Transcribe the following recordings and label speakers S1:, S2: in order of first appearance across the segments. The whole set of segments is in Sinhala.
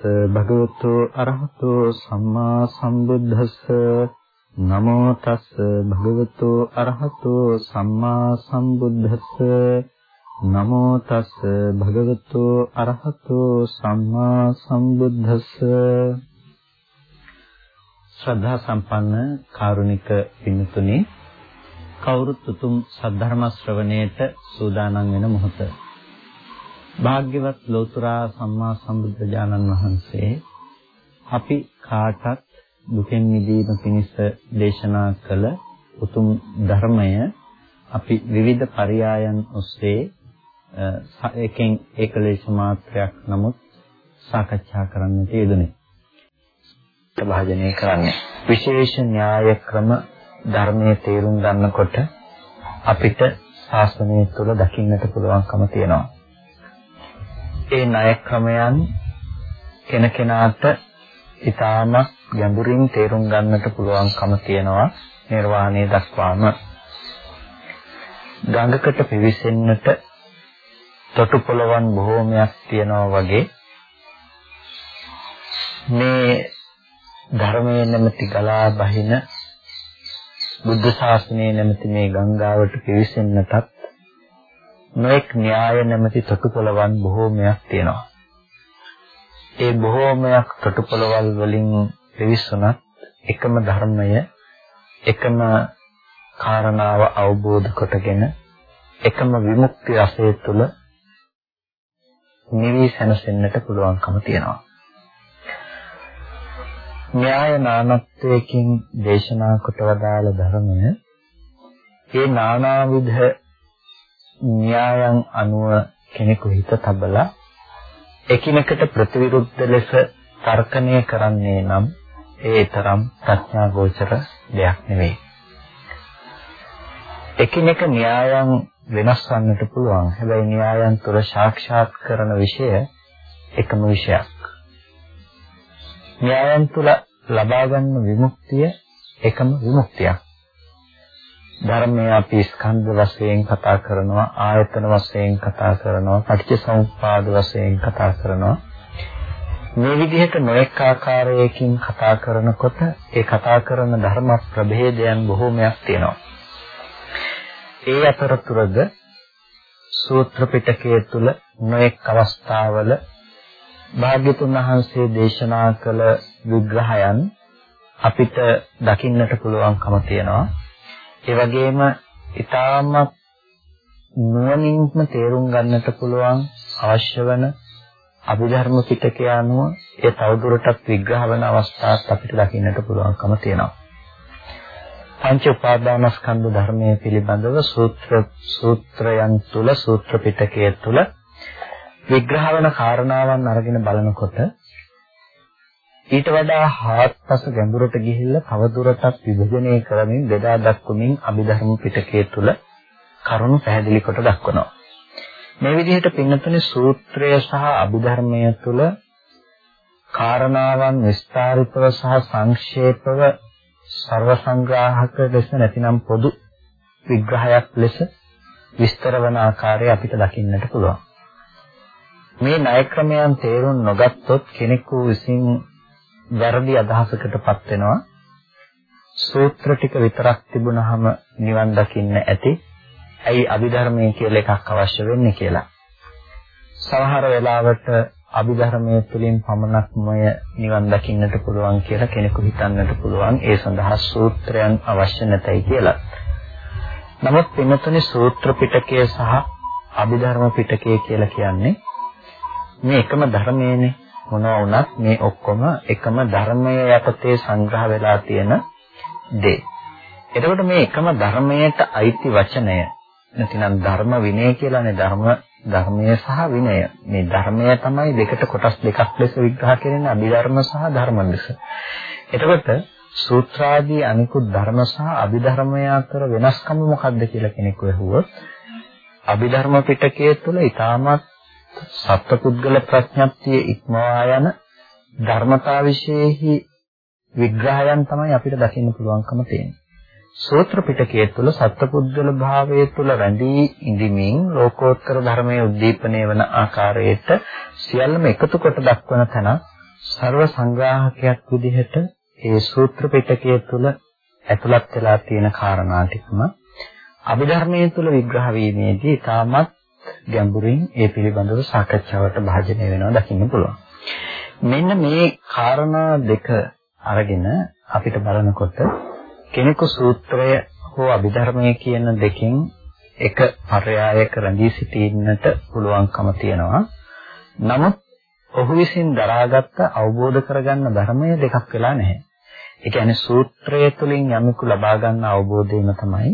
S1: නමෝ තස් භගවතු අරහතෝ සම්මා සම්බුද්දස්ස නමෝ තස් භගවතු අරහතෝ සම්මා සම්බුද්දස්ස නමෝ තස් භගවතු අරහතෝ සම්මා සම්බුද්දස්ස ශ්‍රද්ධා සම්පන්න කාරුණික පින්තුනි කවුරුත් උතුම් සද්ධර්ම ශ්‍රවණයට සූදානම් වෙන මොහොත භාග්‍යවත් ලෝතුරා සම්මා සම්බුද්ධ ඥානන් වහන්සේ අපි කාටත් දුකෙන් මිදීම පිණිස දේශනා කළ උතුම් ධර්මය අපි විවිධ පරයයන් ඔස්සේ එකෙන් ඒකලේශ මාත්‍රයක් නමුත් සාකච්ඡා කරන්නට යෙදුනේ. භාජනය කරන්නේ විශේෂ න්‍යාය ක්‍රම ධර්මයේ තේරුම් ගන්නකොට අපිට ශාසනය තුළ දකින්නට පුළුවන්කම තියෙනවා. ඒ ණය ක්‍රමයන් කෙනකෙනාට ඊටාමත් ගැඹුරින් තේරුම් ගන්නට පුළුවන්කම තියෙනවා නිර්වාණය දක්වාම. ගඟකට පිවිසෙන්නට තොටුපළවන් බොහෝමයක් තියෙනවා වගේ මේ ධර්මයේ නැමැති ගලා බහින බුද්ධ ශාසනයේ නැමැති මේ ගංගාවට පිවිසෙන්නටත් නොඑක් න්‍යාය නැමැති තොටුපළවන් බොහෝමයක් තියෙනවා. ඒ බොහෝමයක් තොටුපළවල් වලින් පිවිසුණත් එකම ධර්මය එකම කාරණාව අවබෝධ කොටගෙන එකම විමුක්ති රසය තුළ නිවි සැනසෙන්නට පුළුවන්කම තියෙනවා. න්‍යාය නානත්වයකින් දේශනා කොට වදාළ ධර්මය ඒ නානාවිධ න්‍යායන් අනුව කෙනෙකු හිත තබලා එකිනෙකට ප්‍රතිවිරුද්ධ ලෙස තර්කණය කරන්නේ නම් ඒ තරම් ප්‍රඥා ගෝචර දෙයක් නෙවෙයි. එකිනෙක න්‍යායන් වෙනස් වන්නට පුළුවන්. හැබැයි න්‍යායන් තුළ සාක්ෂාත් කරන විෂය එකම විෂයක්. න්‍යායන් තුල ලබා ගන්න විමුක්තිය එකම විමුක්තියක්. ධර්මයේ අපි ස්කන්ධ වශයෙන් කතා කරනවා ආයතන වශයෙන් කතා කරනවා පටිච්චසමුප්පාද වශයෙන් කතා කරනවා මේ විදිහට නොඑක ආකාරයකින් කතා කරනකොට ඒ කතා කරන ධර්ම ප්‍රභේදයන් බොහෝමයක් තියෙනවා ඒ අතරතුරද සූත්‍ර පිටකයේ තුල නොඑක් අවස්ථාවල භාග්‍යතුන් වහන්සේ දේශනා කළ විග්‍රහයන් අපිට දකින්නට පුළුවන්කම තියෙනවා. ඒ වගේම ඊටාමත් නුවණින්ම තේරුම් ගන්නට පුළුවන් අවශ්‍ය වෙන අභිධර්ම පිටකය අනුව ඒ තවදුරටත් විග්‍රහ වෙන අවස්ථාත් අපිට දකින්නට පුළුවන්කම තියෙනවා. පංච උපාදානස්කන්ධ ධර්මයේ පිළිබඳව සූත්‍ර සූත්‍රයන් තුල සූත්‍ර පිටකයේ තුල විග්‍රහ වෙන කාරණාවන් අරගෙන බලනකොට ඊට වඩා හාත්පස ගැඹුරට ගිහිල්ලා තවදුරටත් විභජනය කරමින් බෙදා දක්වමින් අභිධර්ම පිටකයේ තුල කරුණු පැහැදිලි කොට දක්වනවා. මේ විදිහට පින්නතුනේ සූත්‍රය සහ අභිධර්මය තුල කාරණාවන් විස්තරිතව සහ සංක්ෂේපව ਸਰව සංග්‍රාහක ලෙස නැතිනම් පොදු විග්‍රහයක් ලෙස විස්තර වන ආකාරය අපිට දකින්නට පුළුවන්. මේ ණය ක්‍රමයන් තේරුම් නොගත්තොත් කෙනෙකු විසින් වැරදි අදහසකටපත් වෙනවා. සූත්‍ර ටික විතරක් තිබුණාම නිවන් දකින්න ඇති. ඇයි අභිධර්මයේ කියලා එකක් අවශ්‍ය වෙන්නේ කියලා. සමහර වෙලාවට අභිධර්මයේ තුලින් පමණක්මය නිවන් දකින්නට පුළුවන් කියලා කෙනෙකු හිතන්නට පුළුවන්. ඒ සඳහා සූත්‍රයන් අවශ්‍ය නැතයි කියලා. නමුත් පින්නතුනේ සූත්‍ර පිටකය සහ අභිධර්ම පිටකය කියලා කියන්නේ මේ එකම ධර්මයේනේ මොනවා වුණත් මේ ඔක්කොම එකම ධර්මයේ යටතේ සංග්‍රහ වෙලා තියෙන දේ. එතකොට මේ එකම ධර්මයට අයිති වචනය නැතිනම් ධර්ම විනය කියලානේ ධර්ම ධර්මය සහ විනය. මේ ධර්මය තමයි දෙකට කොටස් දෙකක් ලෙස විග්‍රහ කරන්නේ අභිධර්ම සහ ධර්ම ලෙස. එතකොට සූත්‍රාදී අනිකුත් ධර්ම සහ අභිධර්මය අතර වෙනස්කම මොකක්ද කියලා කෙනෙකු අහුවොත් අභිධර්ම පිටකයේ තුල ඊටමත් සත්පුද්ගල ප්‍රඥප්තිය ඉක්මවා යන ධර්මතා විශේෂෙහි විග්‍රහයන් තමයි අපිට දකින්න පුළුවන්කම තියෙන්නේ. සූත්‍ර පිටකයේ තුල සත්පුද්ගල භාවයේ තුල රැඳී ඉඳිමින් ලෝකෝත්තර ධර්මයේ උද්දීපනය වන ආකාරයට සියල්ලම එකතු කොට දක්වන තන ਸਰව සංග්‍රාහකයක් විදිහට ඒ සූත්‍ර පිටකයේ තුල ඇතුළත් වෙලා තියෙන කාරණා ටිකම අභිධර්මයේ තුල විග්‍රහ වීමේදී තාමත් ගැඹුරින් ඒ පිළිබඳව සාකච්ඡාවට භාජනය වෙනවා දකින්න පුළුවන්. මෙන්න මේ කාරණා දෙක අරගෙන අපිට බලනකොට කෙනෙකු සූත්‍රය හෝ අභිධර්මය කියන දෙකෙන් එක පරයායක රැඳී සිටින්නට පුළුවන්කම තියෙනවා. නමුත් ඔහු විසින් දරාගත්ත අවබෝධ කරගන්න ධර්මය දෙකක් වෙලා නැහැ. ඒ කියන්නේ සූත්‍රය තුළින් යමෙකු ලබා ගන්න අවබෝධයම තමයි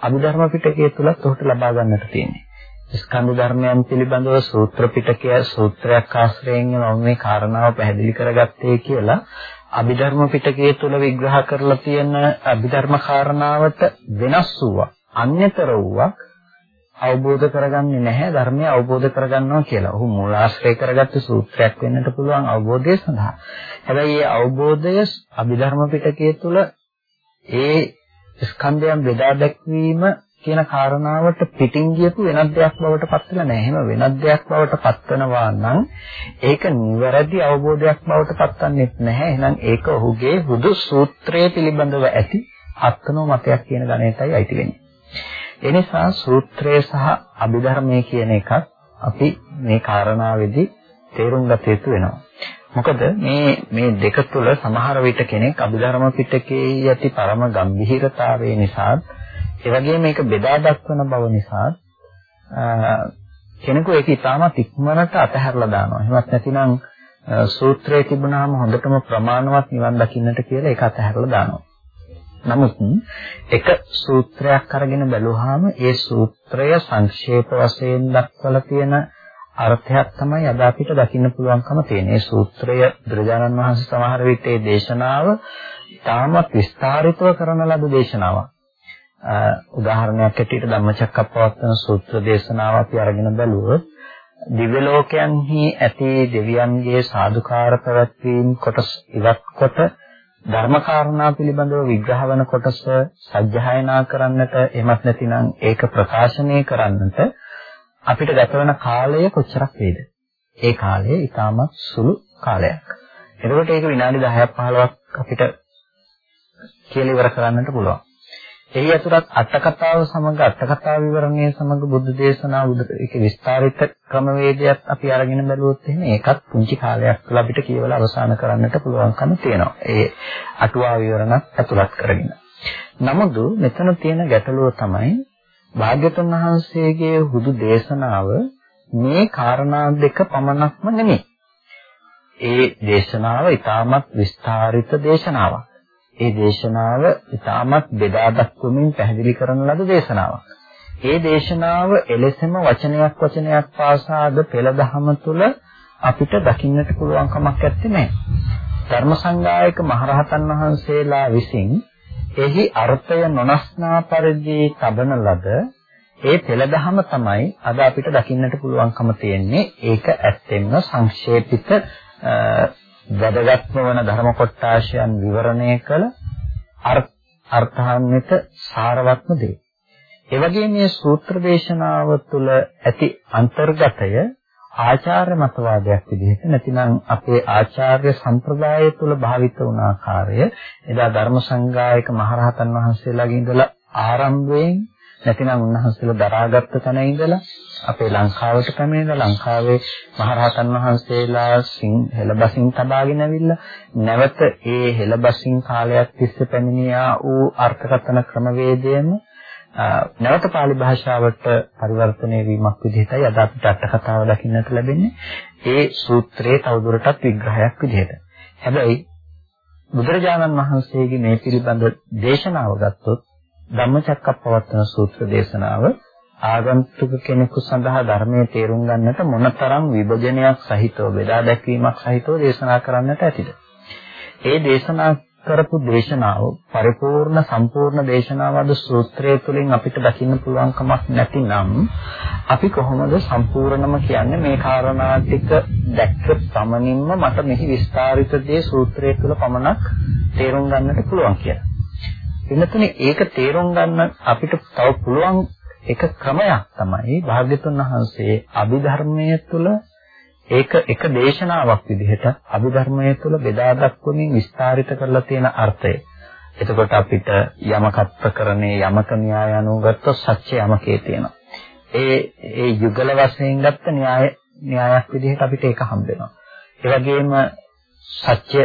S1: අභිධර්ම පිටකය තුලත් ඔහුට ලබා ගන්නට තියෙන්නේ. ස්කන්ධ ධර්මයන් පිළිබඳව සූත්‍ර පිටකය සූත්‍රයක් ආශ්‍රයෙන් මම මේ කාරණාව පැහැදිලි කරගත්තේ කියලා අභිධර්ම පිටකයේ තුල විග්‍රහ කරලා තියෙන අභිධර්ම කාරණාවට වෙනස් වූවක් අන්‍යතර වූවක් අවබෝධ කරගන්නේ නැහැ ධර්මය අවබෝධ කරගන්නවා කියලා. ඔහු මූලාශ්‍රය කරගත්ත සූත්‍රයක් වෙන්නට පුළුවන් අවබෝධය සඳහා. හැබැයි මේ අවබෝධය අභිධර්ම පිටකයේ තුල ඒ ස්කන්ධයන් බෙදා දැක්වීම කියන කාරණාවට පිටින් ගියපු වෙනත් දෙයක් බවට පත් වෙලා නැහැ. එහෙම වෙනත් දෙයක් බවට පත්වනවා නම් ඒක නිවැරදි අවබෝධයක් බවට පත්වන්නේ නැහැ. එහෙනම් ඒක ඔහුගේ හුදු සූත්‍රය පිළිබඳව ඇති අත්නෝ මතයක් කියන ගණයටයි අයිති වෙන්නේ. ඒ නිසා සූත්‍රය සහ අභිධර්මය කියන එකත් අපි මේ කාරණාවේදී තේරුම් ගත යුතු වෙනවා. මොකද මේ මේ දෙක තුල සමහර විට කෙනෙක් අභිධර්ම පිටකයේ යටි පරම ගම්භීරතාවය නිසා ඒ වගේම මේක බෙදා දක්වන බව නිසා කෙනෙකු ඒක ඉතාමත් ඉක්මනට අතහැරලා දානවා. එහෙමත් නැතිනම් සූත්‍රයේ තිබුණාම හොඳටම ප්‍රමාණවත් නිවන් දකින්නට කියලා ඒක අතහැරලා දානවා. නමුත් එක සූත්‍රයක් අරගෙන බැලුවාම ඒ සූත්‍රය සංක්ෂේප වශයෙන් දක්වලා තියෙන අර්ථයක් තමයි අද අපිට දකින්න පුළුවන්කම තියෙන. මේ සූත්‍රය බුදුරජාණන් වහන්සේ සමහර විට ඒ දේශනාව තාමත් විස්තරිතව කරන ලද දේශනාවක්. උදාහරණයක් ඇටියට ධම්මචක්කප්පවත්තන සූත්‍ර දේශනාව අපි අරගෙන බැලුවොත් දිව්‍ය ලෝකයන්හි ඇති දෙවියන්ගේ සාදුකාර පැවැත්වීම කොටස් ඉවත් කොට ධර්මකාරණා පිළිබඳව විග්‍රහ වන කොටස සජ්ජායනා කරන්නට එමත් නැතිනම් ඒක ප්‍රකාශනය කරන්නට අපිට ගත වෙන කාලය කොච්චරක් වේද? ඒ කාලය ඊටමත් සුළු කාලයක්. එතකොට ඒක විනාඩි 10ක් 15ක් අපිට කියලා ඉවර කරන්නට පුළුවන්. එහි ඇතුළත් අට කතාව සමග අට කතාව විවරණය සමග බුද්ධ දේශනා බුද්ධ ඒක විස්තරිත ක්‍රමවේදයක් අපි අරගෙන බැලුවොත් එහෙනම් ඒකත් පුංචි කාලයක් තුළ අපිට කියවලා අවසන් කරන්නට පුළුවන්කම තියෙනවා. ඒ අටුවා විවරණත් ඇතුළත් කරගෙන. නමුත් මෙතන තියෙන ගැටලුව තමයි භාග්‍යතුන් වහන්සේගේ හුදු දේශනාව මේ කාරණා දෙක පමණක්ම නෙමෙයි. ඒ දේශනාව ඊටමත් විස්තරිත දේශනාවක්. ඒ දේශනාව ඉතාමත් බෙදා දක්වමින් පැහැදිලි කරන ලද දේශනාවක්. ඒ දේශනාව එලෙසම වචනයක් වචනයක් පාසාද පෙළ දහම තුල අපිට දකින්නට පුළුවන් කමක් නැත්තේ ධර්ම සංගායක මහරහතන් වහන්සේලා විසින් එහි අර්ථය නොනස්නා පරිදි තබන ලද ඒ පෙළ දහම තමයි අද අපිට දකින්නට පුළුවන්කම තියෙන්නේ ඒක ඇත්තෙන්ම සංක්ෂේපිත වැදගත්ම වන ධර්ම කොටාශයන් විවරණය කළ අර්ථාන්විත සාරවත්ම දේ. ඒ වගේම මේ සූත්‍ර දේශනාව තුළ ඇති අන්තර්ගතය ආචාර්ය මතවාදයක් විදිහට නැතිනම් අපේ ආචාර්ය සම්ප්‍රදාය තුළ භාවිත වුණ ආකාරය එදා ධර්ම සංගායක මහරහතන් වහන්සේලාගේ ඉඳලා ආරම්භයෙන් නැතිනම් උන්වහන්සේලා දරාගත්ත තැන ඉඳලා අපේ ලංකාවට පැමිණෙන ලංකාවේ මහරහතන් වහන්සේලා හෙළබසින් තබාගෙන ඇවිල්ලා නැවත ඒ හෙළබසින් කාලයක් තිස්සේ පැමිණියා වූ අර්ථකථන ක්‍රමවේදයම නැවත pāli භාෂාවට පරිවර්තනය වීමක් විදිහටයි අද අපිට අට කතාව දකින්නට ලැබෙන්නේ. ඒ සූත්‍රයේ තවදුරටත් විග්‍රහයක් විදිහට. හැබැයි බුදුරජාණන් වහන්සේගේ මේ පිළිබඳ දේශනාව ගත්තොත් ධම්මචක්කප්පවත්තන සූත්‍ර දේශනාව ආගන්තුක කෙනෙකු සඳහා ධර්මයේ තේරුම් ගන්නට මොනතරම් විභජනයක් සහිතව බෙදා දැක්වීමක් සහිතව දේශනා කරන්නට ඇතිද? ඒ දේශනා කරපු දේශනාව පරිපූර්ණ සම්පූර්ණ දේශනාවද සූත්‍රය තුළින් අපිට දකින්න පුළුවන් කමක් නැතිනම් අපි කොහොමද සම්පූර්ණම කියන්නේ මේ කාරණා ටික දැක්ක පමණින්ම මට මෙහි විස්තරිත දේ සූත්‍රය තුළ පමණක් තේරුම් ගන්නට පුළුවන් කියලා. වෙනතුනේ ඒක තේරුම් ගන්න අපිට තව පුළුවන් එක ක්‍රමයක් තමයි භාග්‍යතුන් වහන්සේ අභිධර්මයේ තුල ඒක එක දේශනාවක් විදිහට අභිධර්මයේ තුල බෙදා දක්වමින් විස්තරිත කරලා තියෙන අර්ථය. එතකොට අපිට යමක ප්‍රකරණේ යමක න්‍යාය අනුව ගත්තොත් සත්‍ය යමකේ තියෙනවා. ඒ ඒ යුගල වශයෙන් ගත්ත න්‍යාය න්‍යායක් විදිහට අපිට ඒක හම්බ වෙනවා. ඒ වගේම සත්‍ය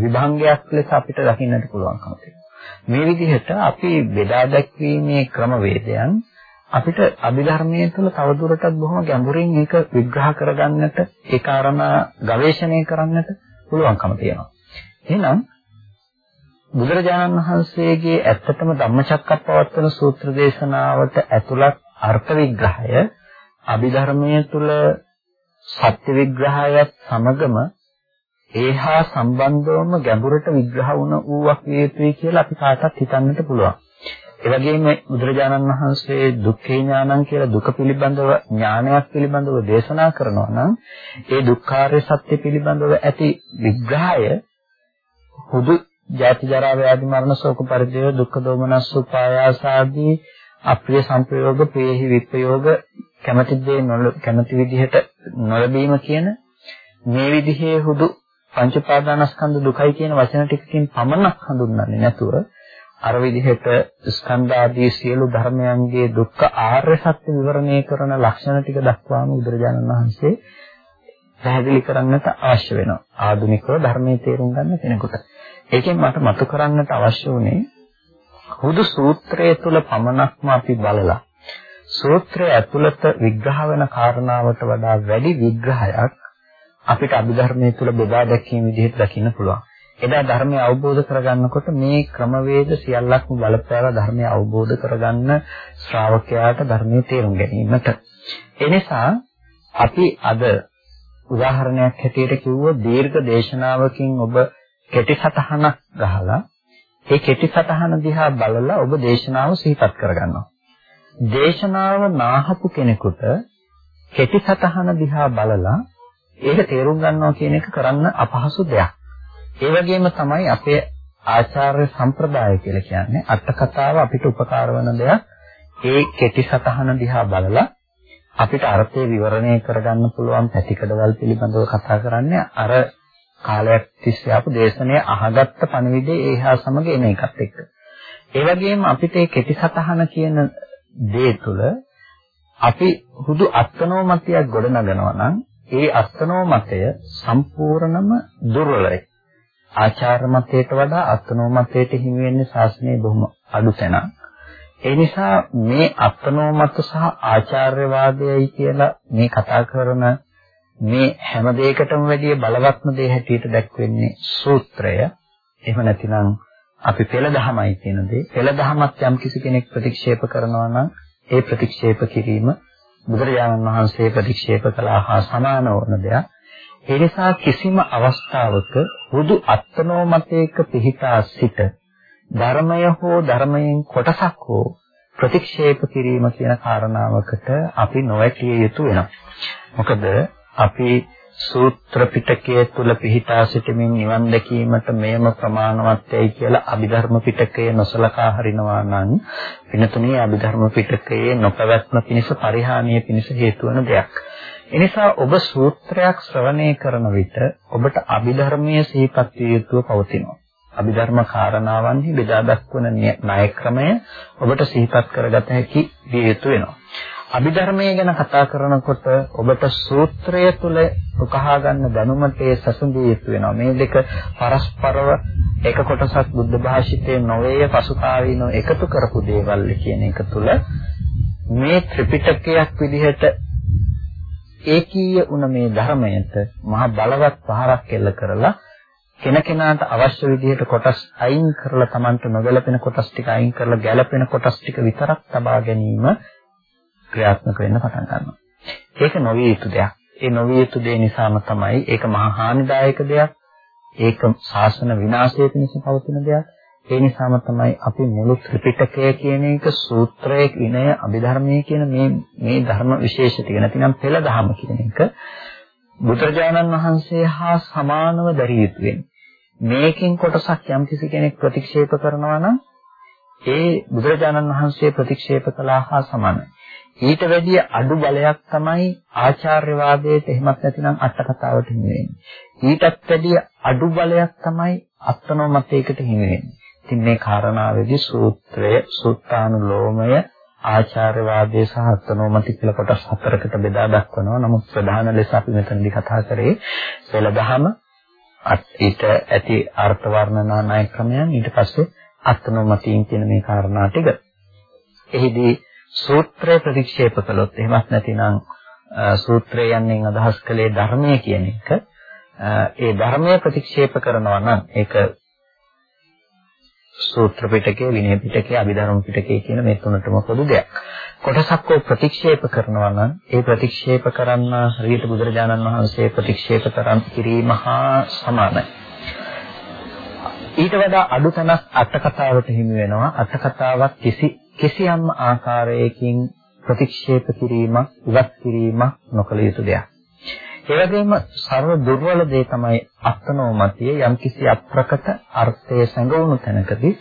S1: විභංගයක් ලෙස අපිට දකින්නට පුළුවන්කම තියෙනවා. මේ විදිහට අපි බෙදා දැක්වීමේ ක්‍රමවේදයන් අපිට අභිධර්මයේ තුල තවදුරටත් බොහොම ගැඹුරින් ඒක විග්‍රහ කරගන්නට ඒ කාරණා ගවේෂණය කරන්නට පුළුවන්කම තියෙනවා. එහෙනම් බුදුරජාණන් වහන්සේගේ ඇත්තටම ධම්මචක්කප්පවත්තන සූත්‍ර දේශනාවට ඇතුළත් අර්ථ විග්‍රහය අභිධර්මයේ තුල සත්‍ය විග්‍රහයත් සමගම ඒහා සම්බන්ධවම ගැඹුරට විග්‍රහ වුණ ඌවක් විය යුතුයි කියලා අපි කාටත් හිතන්නට පුළුවන්. ඒ වගේම බුදුරජාණන් වහන්සේ දුක්ඛේ ඥානං කියලා දුක පිළිබඳව ඥානයක් පිළිබඳව දේශනා කරනවා නම් ඒ දුක්ඛාරය සත්‍ය පිළිබඳව ඇති විග්‍රහය හුදු ජාති ජරා ව්‍යාධි මරණ ශෝක පරිදේව දුක්ඛ දෝමනස් උපායාස ආදී අප්‍රිය සංප්‍රයෝග ප්‍රේහි විප්‍රයෝග කැමැති දේ කැමැති විදිහට නොලැබීම කියන මේ විදිහේ හුදු පංච පාදානස්කන්ධ දුකයි කියන වචන ටිකකින් පමණක් හඳුන්වන්නේ නැතුව අර විදිහට ස්කන්ධ ආදී සියලු ධර්මයන්ගේ දුක්ඛ ආර්ය සත්‍ය විවරණය කරන ලක්ෂණ ටික දක්වාම බුදුරජාණන් වහන්සේ පැහැදිලි කරන්නට අවශ්‍ය වෙනවා. ආධුනිකව ධර්මයේ තේරුම් ගන්න කෙනෙකුට. ඒකෙන් මට මතු කරන්නට අවශ්‍ය වුණේ හුදු සූත්‍රය තුල පමණක්ම අපි බලලා සූත්‍රය ඇතුළත විග්‍රහ වෙන කාරණාවට වඩා වැඩි විග්‍රහයක් අපිට අභිධර්මයේ තුල බෙදා දැක්වීම විදිහට දකින්න පුළුවන්. එදා ධර්මය අවබෝධ කරගන්නකොට මේ ක්‍රමවේද සියල්ලක්ම බලපෑලා ධර්මය අවබෝධ කරගන්න ශ්‍රාවකයාට ධර්මයේ තේරුම් ගැනීමට. ඒ නිසා අපි අද උදාහරණයක් හැටියට කිව්වොත් දීර්ඝ දේශනාවකින් ඔබ කෙටි සටහනක් ගහලා ඒ කෙටි සටහන දිහා බලලා ඔබ දේශනාව සිහිපත් කරගන්නවා. දේශනාව නාහපු කෙනෙකුට කෙටි සටහන දිහා බලලා ඒක තේරුම් ගන්නවා කියන එක කරන්න අපහසු දෙයක්. ඒ වගේම තමයි අපේ ආචාර්ය සම්ප්‍රදාය කියලා කියන්නේ අට කතාව අපිට උපකාර වන දෙයක්. ඒ කෙටි සටහන දිහා බලලා අපිට අර්ථය විවරණය කරගන්න පුළුවන් පැතිකඩවල් පිළිබඳව කතා කරන්නේ අර කාලයක් තිස්සේ ආපු දේශනය අහගත්ත පණිවිඩය ඒහා සමග එන එකත් එක්ක. ඒ වගේම අපිට මේ කෙටි සටහන කියන දේ තුළ අපි හුදු අත්නෝමතියක් ගොඩනගනවා නම් ඒ අත්නෝමතය සම්පූර්ණම දුර්වලයි. ආචාර මතයට වඩා අත්නෝ මතයට හිමි වෙන්නේ ශාසනයේ බොහොම අඩු තැනක්. ඒ නිසා මේ අත්නෝ මත සහ ආචාර්යවාදයයි කියලා මේ කතා කරන මේ හැම දෙයකටම වැඩිය බලවත්ම දේ හැටියට දැක්වෙන්නේ සූත්‍රය. එහෙම නැතිනම් අපි පෙළ දහමයි කියන දේ. පෙළ දහමත් යම් කිසි කෙනෙක් ප්‍රතික්ෂේප කරනවා නම් ඒ ප්‍රතික්ෂේප කිරීම බුදුරජාණන් වහන්සේ ප්‍රතික්ෂේප කළා හා සමාන වන දෙයක්. ඒ නිසා කිසිම අවස්ථාවක හුදු අත්නෝමතයක පිහිටා සිට ධර්මය හෝ ධර්මයෙන් කොටසක් හෝ ප්‍රතික්ෂේප කිරීම කියන කාරණාවකට අපි නොවැටිය යුතු වෙනවා. මොකද අපි සූත්‍ර පිටකයේ තුල පිහිටා සිටමින් නිවන් දැකීමට මෙයම ප්‍රමාණවත්යි කියලා අභිධර්ම පිටකයේ නොසලකා හරිනවා නම් වෙනතුනේ අභිධර්ම පිටකයේ නොපැවැත්ම පිණිස පරිහානිය පිණිස හේතු වන දෙයක්. එනිසා ඔබ සූත්‍රයක් ශ්‍රවණය කරන විට ඔබට අභිධර්මයේ සිහිපත් විය යුතුව පවතිනවා. අභිධර්ම කාරණාවන්හි බෙදා දක්වන ණය ක්‍රමය ඔබට සිහිපත් කරගත හැකි විය යුතු වෙනවා. අභිධර්මයේ ගැන කතා කරනකොට ඔබට සූත්‍රය තුළ උකහා ගන්න දැනුමට ඒ සසඳිය යුතු වෙනවා. මේ දෙක පරස්පරව එක කොටසක් බුද්ධ භාෂිතයේ නොවේය පසුකාලීනව එකතු කරපු දේවල් කියන එක තුළ මේ ත්‍රිපිටකයක් විදිහට ඒකීය වුණ මේ ධර්මයට මහ බලවත් පහරක් එල්ල කරලා කෙනකෙනාට අවශ්‍ය විදිහට කොටස් අයින් කරලා Tamanට නොගැලපෙන කොටස් ටික අයින් කරලා ගැලපෙන කොටස් ටික විතරක් තබා ගැනීම ක්‍රියාත්මක වෙන්න පටන් ගන්නවා. ඒක නොවිය යුතු දෙයක්. ඒ නොවිය යුතු දේ නිසාම තමයි ඒක මහා හානිදායක දෙයක්. ඒක ශාසන විනාශය පිණිස පවතින දෙයක්. ඒ නිසාම තමයි අපි මුළු ත්‍රිපිටකය කියන එක සූත්‍රයේ විනය අභිධර්මයේ කියන මේ මේ ධර්ම විශේෂ ටික නැතිනම් පෙළ දහම කියන එක බුදුරජාණන් වහන්සේ හා සමානව දරිය යුතු වෙන්නේ. මේකෙන් කොටසක් යම් කිසි කෙනෙක් ප්‍රතික්ෂේප කරනවා නම් ඒ බුදුරජාණන් වහන්සේ ප්‍රතික්ෂේප කළා හා සමානයි. ඊට වැඩිය අඩු බලයක් තමයි ආචාර්යවාදයට එහෙමත් නැතිනම් අට කතාවට හිමි වෙන්නේ. ඊටත් වැඩිය අඩු බලයක් තමයි අත්නෝමතයකට හිමි වෙන්නේ. ඉතින් මේ කාරණාවේදී සූත්‍රය, සුත්තානුලෝමය, ආචාර්යවාදයේ සහ අත්නෝමති කියලා කොටස් හතරකට බෙදා දක්වනවා. නමුත් ප්‍රධාන ලෙස අපි මෙතනදී කතා කරේ සෙලදහම ඊට ඇති අර්ථ වර්ණනා ණය ක්‍රමයන් ඊට පස්සේ අත්නෝමතීන් කියන මේ කාරණා ටික. එහිදී සූත්‍රය ප්‍රතික්ෂේප කළොත් එහෙමත් නැතිනම් සූත්‍රය යන්නේ අදහස් කළේ ධර්මය කියන එක ඒ ධර්මය ප්‍රතික්ෂේප කරනවා නම් ඒක සූත්‍ර පිටකේ විනය පිටකේ අභිධර්ම පිටකේ කියන මේ තුනටම පොදු දෙයක්. කොටසක් ප්‍රතික්ෂේප කරනවා නම් ඒ ප්‍රතික්ෂේප කරන්න හරියට බුදුරජාණන් වහන්සේ ප්‍රතික්ෂේප කරන් කිරීම හා සමානයි. ඊට වඩා අඩු තැනක් අට කතාවට හිමි වෙනවා. අට කතාවක් කිසි කිසියම් ආකාරයකින් ප්‍රතික්ෂේප කිරීමක්, ඉවත් කිරීමක් නොකළ යුතු දෙයක්. ඒ වගේම ਸਰව දුර්වල දේ තමයි අත්නෝමතිය යම්කිසි අප්‍රකට අර්ථයේ සැඟවුණු තැනකදී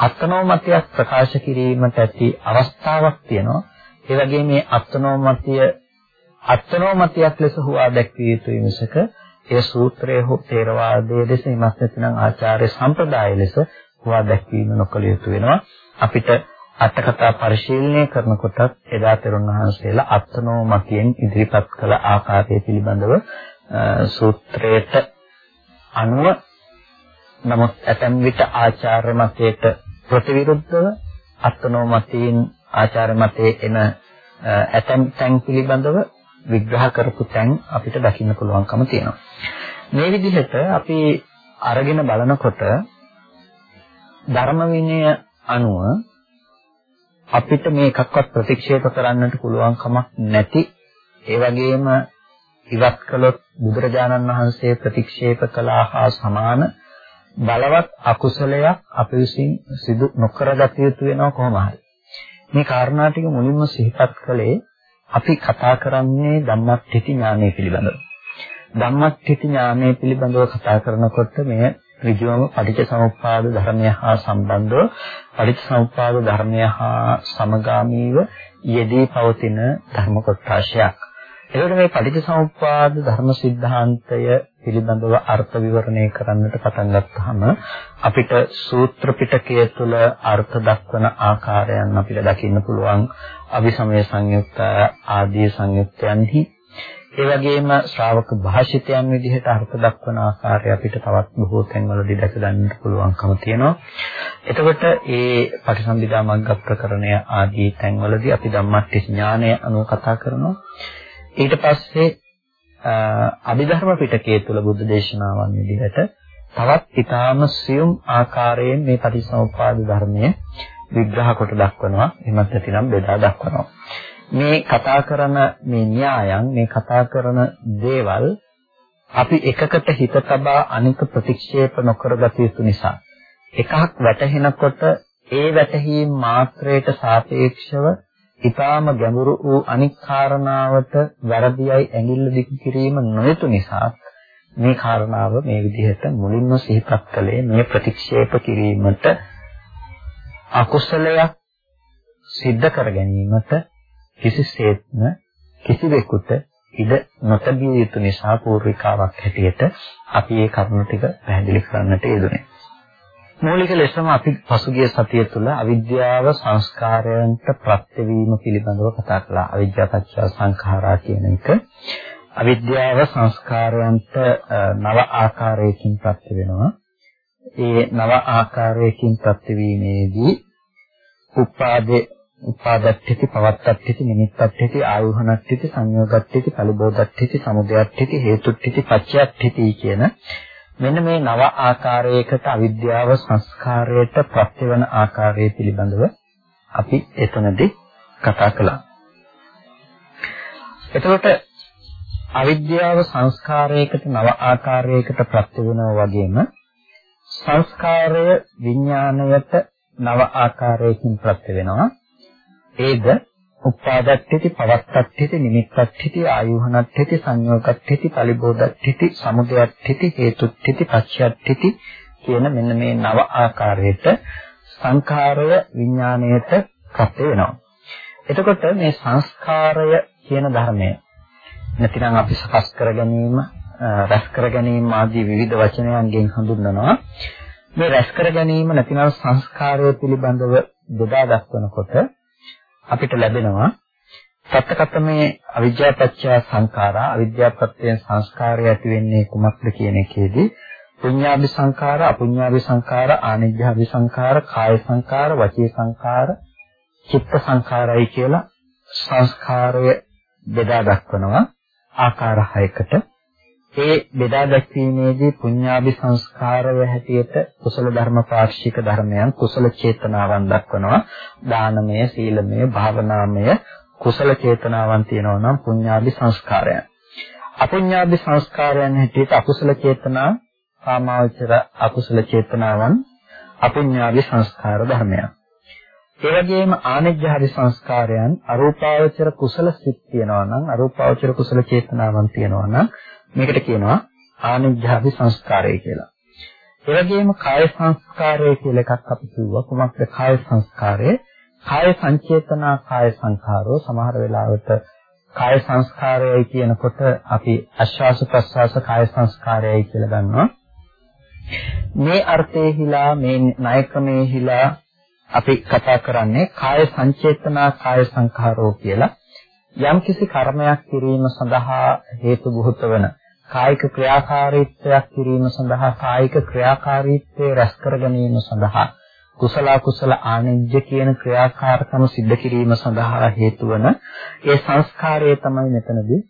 S1: අත්නෝමතියක් ප්‍රකාශ කිරීමට ඇති අවස්ථාවක් තියෙනවා. ඒ වගේම මේ අත්නෝමතිය අත්නෝමතියක් ලෙස හුවා දැක්විය යුතුයි මිසක ඒ සූත්‍රයේ හෝ තේරවාදයේ ලෙස ඉමත් නැතිනම් ආචාර්ය සම්ප්‍රදාය ලෙස හුවා දැක්වීම නොකළ යුතු වෙනවා. අපිට අටකතා පරිශීලනය කරනකොටත් එදා තෙරුන් වහන්සේලා අත්නෝ මතියෙන් ඉදිරිපත් කළ ආකාරය පිළිබඳව සූත්‍රයට අනුව නමුත් ඇතැම් විට ආචාර්ය මතයට ප්‍රතිවිරුද්ධව අත්නෝ මතයෙන් ආචාර්ය මතයේ එන ඇතැම් තැන් පිළිබඳව විග්‍රහ කරපු තැන් අපිට දකින්න පුළුවන්කම තියෙනවා. මේ විදිහට අපි අරගෙන බලනකොට ධර්ම විනය අනුව අපිට මේකක්වත් ප්‍රතික්ෂේප කරන්නට පුළුවන් කමක් නැති ඒ වගේම ඉවත් කළොත් බුදුරජාණන් වහන්සේ ප්‍රතික්ෂේප කළා හා සමාන බලවත් අකුසලයක් අපි විසින් සිදු නොකරගත යුතු වෙනවා කොහොම හරි. මේ කාරණා ටික මුලින්ම සිහිපත් කළේ අපි කතා කරන්නේ ධම්මත්‍ත්‍ති ඥානය පිළිබඳව. ධම්මත්‍ත්‍ති ඥානය පිළිබඳව කතා කරනකොට මේ ඍජුවම පටිච්චසමුප්පාද ධර්මය හා සම්බන්ධව පටිච්චසමුප්පාද ධර්මය හා සමගාමීව යෙදී පවතින ධර්ම කොටසක්. එතකොට මේ පටිච්චසමුප්පාද ධර්ම સિદ્ધාන්තය පිළිබඳව අර්ථ විවරණය කරන්නට පටන් ගත්තාම අපිට සූත්‍ර පිටකය තුළ අර්ථ දක්වන ආකාරයන් අපිට දකින්න පුළුවන් අභිසමය සංයුක්ත ආදී සංයුක්තයන්හි ඒ වගේම ශ්‍රාවක භාෂිතයන් විදිහට අර්ථ දක්වන ආකාරය අපිට තවත් බොහෝ තැන්වලදී දැක ගන්නට පුළුවන්කම තියෙනවා. එතකොට ඒ පටිසම්භිදා මග්ග ප්‍රකරණය ආදී තැන්වලදී අපි ධම්මට්ටි ඥානය අනුව කතා කරනවා. ඊට පස්සේ අභිධර්ම පිටකයේ තුල බුද්ධ දේශනාවන් විදිහට තවත් ඊටාම සියුම් ආකාරයෙන් මේ පටිච්චසමුප්පාද ධර්මය විග්‍රහ කොට දක්වනවා. එහෙමත් නැතිනම් බෙදා දක්වනවා. මේ කතා කරන මේ න්‍යායන් මේ කතා කරන දේවල් අපි එකකට හිත තබා අනික ප්‍රතික්ෂේප නොකරගත යුතු නිසා. එකක් වැටහෙනකොට ඒ වැටහීම් මාත්‍රයට සාපේක්ෂව ඊටාම ගැඹුරු වූ අනික් කාරණාවට වැරදියයි ඇඟිල්ල දික් කිරීම නොයුතු නිසා මේ කාරණාව මේ විදිහට මුලින්ම සිහිපත් කළේ මේ ප්‍රතික්ෂේප කිරීමට අකුසලයක් සිද්ධ කර ගැනීමට කිසිසේත්ම කිසිවෙකුට ඉඩ නොතැබිය යුතු නිසා පූර්විකාවක් හැටියට අපි මේ කරුණු ටික පැහැදිලි කරන්නට යෙදුනේ. මූලික ලෙසම අපි පසුගිය සතිය තුළ අවිද්‍යාව සංස්කාරයන්ට ප්‍රත්‍යවීම පිළිබඳව කතා කළා. අවිද්‍යාපච්චය සංඛාරා කියන එක. අවිද්‍යාව සංස්කාරයන්ට නව ආකාරයකින් ප්‍රත්‍ය වෙනවා. ඒ නව ආකාරයකින් ප්‍රත්‍යවීමේදී උපාදේ උපාදත්‍ත්‍ති පවත්තත්‍ත්‍ති නිමිත්තත්‍ත්‍ති ආයුහනත්‍ත්‍ති සංයෝගත්‍ත්‍ති පරිබෝධත්‍ත්‍ති සමුදයත්‍ත්‍ති හේතුත්‍ත්‍ති පච්චයත්‍ත්‍ති කියන මෙන්න මේ නව ආකාරයකට අවිද්‍යාව සංස්කාරයට ප්‍රත්‍යවන ආකාරය පිළිබඳව අපි එතනදී කතා කළා. එතකොට අවිද්‍යාව සංස්කාරයකට නව ආකාරයකට ප්‍රත්‍ය වෙනවා වගේම සංස්කාරය විඥාණයට නව ආකාරයකින් ප්‍රත්‍ය වෙනවා ඒද උපාදත්‍ත්‍ති පවත්තත්‍ත්‍ති නිමිත්තත්‍ත්‍ති ආයුහනත්‍ත්‍ති සංයෝගත්‍ත්‍ති පලිබෝධත්‍ත්‍ති සමුදයත්‍ත්‍ති හේතුත්‍ත්‍ති පච්චයත්‍ත්‍ති කියන මෙන්න මේ නව ආකාරයට සංඛාරය විඥාණයට ප්‍රත්‍ය වෙනවා. එතකොට මේ සංස්කාරය කියන ධර්මය නැතිනම් අපි සකස් කර ගැනීම, රැස් කර ගැනීම ආදී විවිධ වචනයන්ගෙන් හඳුන්වනවා. මේ රැස් කර ගැනීම නැතිනම් සංස්කාරය පිළිබඳව බෙදා දක්වනකොට අපිට ලැබෙනවා. සත්‍යකතමේ අවිද්‍යාපච්චය සංඛාරා අවිද්‍යාපත්‍යයෙන් සංස්කාරය ඇති වෙන්නේ කුමක්ද කියන එකේදී පුඤ්ඤාභි සංඛාර අපුඤ්ඤාභි සංඛාර ආනිජ්ජාභි සංඛාර කාය සංඛාර වචී සංඛාර චිත්ත සංඛාරයි කියලා සංස්කාරය බෙදා දක්වනවා. ආකාර හයකට ඒ බෙදා දැක්වීමේදී පුඤ්ඤාභි සංස්කාරය හැටියට කුසල ධර්ම පාක්ෂික ධර්මයන් කුසල චේතනාවන් දක්වනවා. දානමය සීලමය භාවනාමය කුසල චේතනාවන් තියෙනවා නම් පුඤ්ඤාභි සංස්කාරයන් අපුඤ්ඤාභි සංස්කාරයන් හැටියට අකුසල චේතනා කාමාවචර අකුසල චේතනාවන් අපුඤ්ඤාභි සංස්කාර ධර්මයන්. ඒ වගේම ආනෙජ්ජහරි සංස්කාරයන් අරූපාවචර කුසල සිත් තියෙනවා නම් අරූපාවචර කුසල චේතනාවන් තියෙනවා නම් මේකට කියනවා ආනිජ්ජහරි සංස්කාරය කියලා. ඒ වගේම කාය සංස්කාරය කියලා එකක් අපි කිව්වා. කොහොමද කාය සංස්කාරය? කාය සංචේතනා කාය සංඛාරෝ සමහර වෙලාවට කාය සංස්කාරයයි කියනකොට අපි ආශ්වාස ප්‍රශ්වාස කාය සංස්කාරයයි කියලා ගන්නවා. මේ අර්ථයේහිලා මේ ණයක්‍රමේහිලා අපි කතා කරන්නේ කාය සංචේතනා කාය සංඛාරෝ කියලා යම්කිසි කර්මයක් කිරීම සඳහා හේතු බුහුත වන කායික ක්‍රියාකාරීත්වයක් කිරීම සඳහා කායික ක්‍රියාකාරීත්වය රැස් කර ගැනීම සඳහා කුසල කුසල ආනෙජ්‍ය කියන ක්‍රියාකාරකම සිද්ධ කිරීම සඳහා හේතු වන ඒ සංස්කාරය තමයි මෙතනදී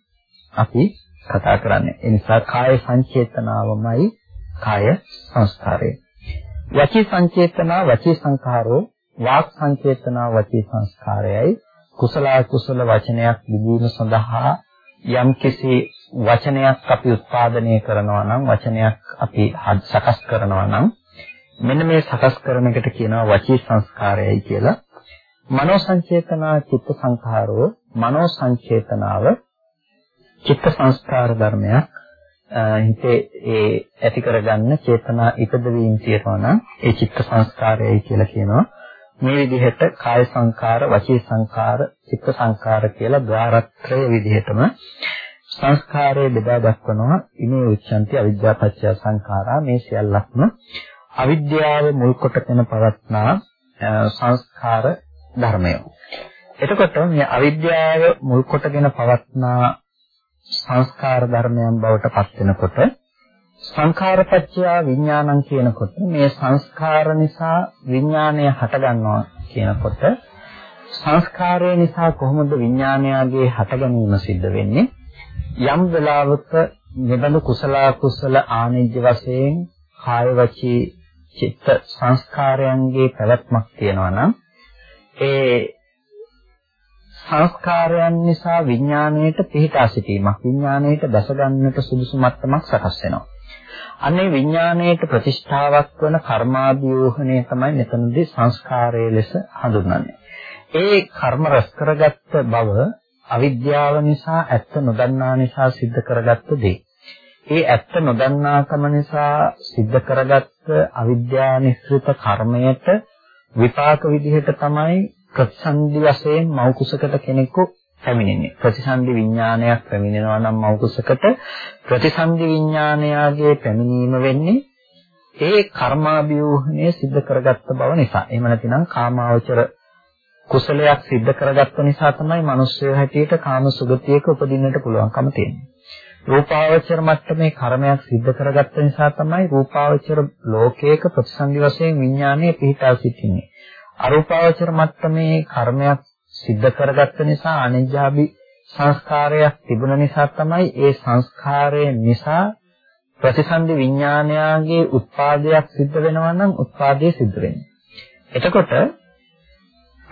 S1: අපි කතා කරන්නේ. ඒ නිසා කාය සංචේතනාවමයි කාය සංස්කාරය. වචී සංචේතනා වචී සංඛාරෝ වාක් සංචේතනා වචී සංස්කාරයයි කුසල කුසල වචනයක් විදීම සඳහා යම්කිසි වචනයක් අපි උත්පාදනය කරනවා නම් වචනයක් අපි සකස් කරනවා නම් මෙන්න මේ සකස් කරන එකට කියනවා වචී සංස්කාරයයි කියලා. මනෝ සංචේතනා චිත්ත සංඛාරෝ මනෝ සංචේතනාව චිත්ත සංස්කාර ධර්මයක් හිතේ ඒ ඇති කරගන්න චේතනා ඉපදවීම තියෙනවා නම් ඒ චිත්ත සංස්කාරයයි කියලා කියනවා. මේ විදිහට කාය සංකාර, වචී සංකාර, චිත්ත සංකාර කියලා ద్వාරත්‍රය විදිහටම සංස්කාරයේ බෙදා දක්වනවා. ඉමේ උච්චන්ති අවිද්‍යාපච්චය සංඛාරා මේ සියල්ලක්ම අවිද්‍යාව මුල් කොටගෙන පවත්නා සංස්කාර ධර්මය. එතකොට මේ අවිද්‍යාව මුල් කොටගෙන පවත්නා සංස්කාර ධර්මයන් බවට පත් වෙනකොට සංඛාරපච්චය විඥානං කියනකොට මේ සංස්කාර නිසා විඥානය හටගන්නවා කියනකොට සංස්කාරය නිසා කොහොමද විඥානයගේ හටගැනීම සිද්ධ වෙන්නේ යම් වෙලාවක නිබඳු කුසල කුසල ආනිජ්‍ය වශයෙන් කාය වචී චිත්ත සංස්කාරයන්ගේ පැවැත්මක් තියෙනවා නම් ඒ සංස්කාරයන් නිසා විඥාණයට පිහිටා සිටීමක් විඥාණයට දැස ගන්නට සුදුසු මට්ටමක් සකස් වෙනවා. අනේ විඥාණයට ප්‍රතිෂ්ඨාවක් වන කර්මාභියෝහණය තමයි මෙතනදී සංස්කාරය ලෙස හඳුන්වන්නේ. ඒ කර්ම රැස් කරගත්ත බව අවිද්‍යාව නිසා ඇත්ත නොදන්නා නිසා සිද්ධ කරගත්ත දේ. ඒ ඇත්ත නොදන්නාකම නිසා සිද්ධ කරගත්ත අවිද්‍යා නිස්ෘත කර්මයට විපාක විදිහට තමයි ප්‍රතිසන්දි වශයෙන් මව් කුසකට කෙනෙකු පැමිණෙන්නේ. ප්‍රතිසන්දි විඥානයක් පැමිණෙනවා නම් මව් කුසකට ප්‍රතිසන්දි විඥානයාගේ පැමිණීම වෙන්නේ ඒ කර්මාභියෝහණය සිද්ධ කරගත්ත බව නිසා. එහෙම නැතිනම් කාමාවචර කුසලයක් සිද්ධ කරගත්ත නිසා තමයි මිනිස්සු හැටියට කාම සුගතියක උපදින්නට පුළුවන්කම තියෙන්නේ. රූපාවචර මට්ටමේ කර්මයක් සිද්ධ කරගත්ත නිසා තමයි රූපාවචර ලෝකයක ප්‍රතිසන්දි වශයෙන් විඥානය පිහිටා සිටින්නේ. අරූපාවචර මට්ටමේ කර්මයක් සිද්ධ කරගත්ත නිසා අනිජ්ජාභි සංස්කාරයක් තිබුණ නිසා තමයි ඒ සංස්කාරය නිසා ප්‍රතිසන්දි විඥානයාගේ උත්පාදයක් සිද්ධ වෙනවා නම් උත්පාදයේ සිද්ධ වෙන්නේ. එතකොට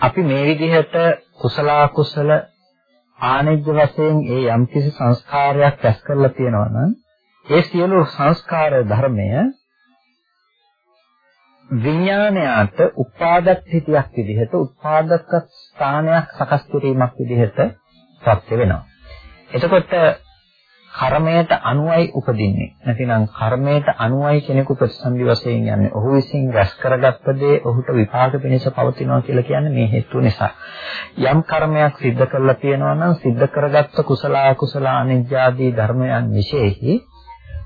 S1: අපි මේ විදිහට කුසල කුසල ආනෙජ්‍ය වශයෙන් ඒ යම්කිසි සංස්කාරයක් රැස් කරලා තියෙනවා නම් ඒ සියලු සංස්කාර ධර්මය විඥාණයට උපාදක් හිතියක් විදිහට උපාදක ස්ථානයක් සකස් කිරීමක් විදිහට සත්‍ය වෙනවා. එතකොට කර්මයට අනුවයි උපදින්නේ. නැතිනම් කර්මයට අනුවයි කෙනෙකු ප්‍රතිසන්දි වශයෙන් යන්නේ. ඔහු විසින් රැස් කරගත්ත දේ ඔහුට විපාක පිණිස පවතිනවා කියලා කියන්නේ මේ හේතුව නිසා. යම් කර්මයක් සිද්ධ කරලා තියෙනවා නම් සිද්ධ කරගත්ත කුසල අකුසල අනිත්‍යාදී ධර්මයන් විශේෂයි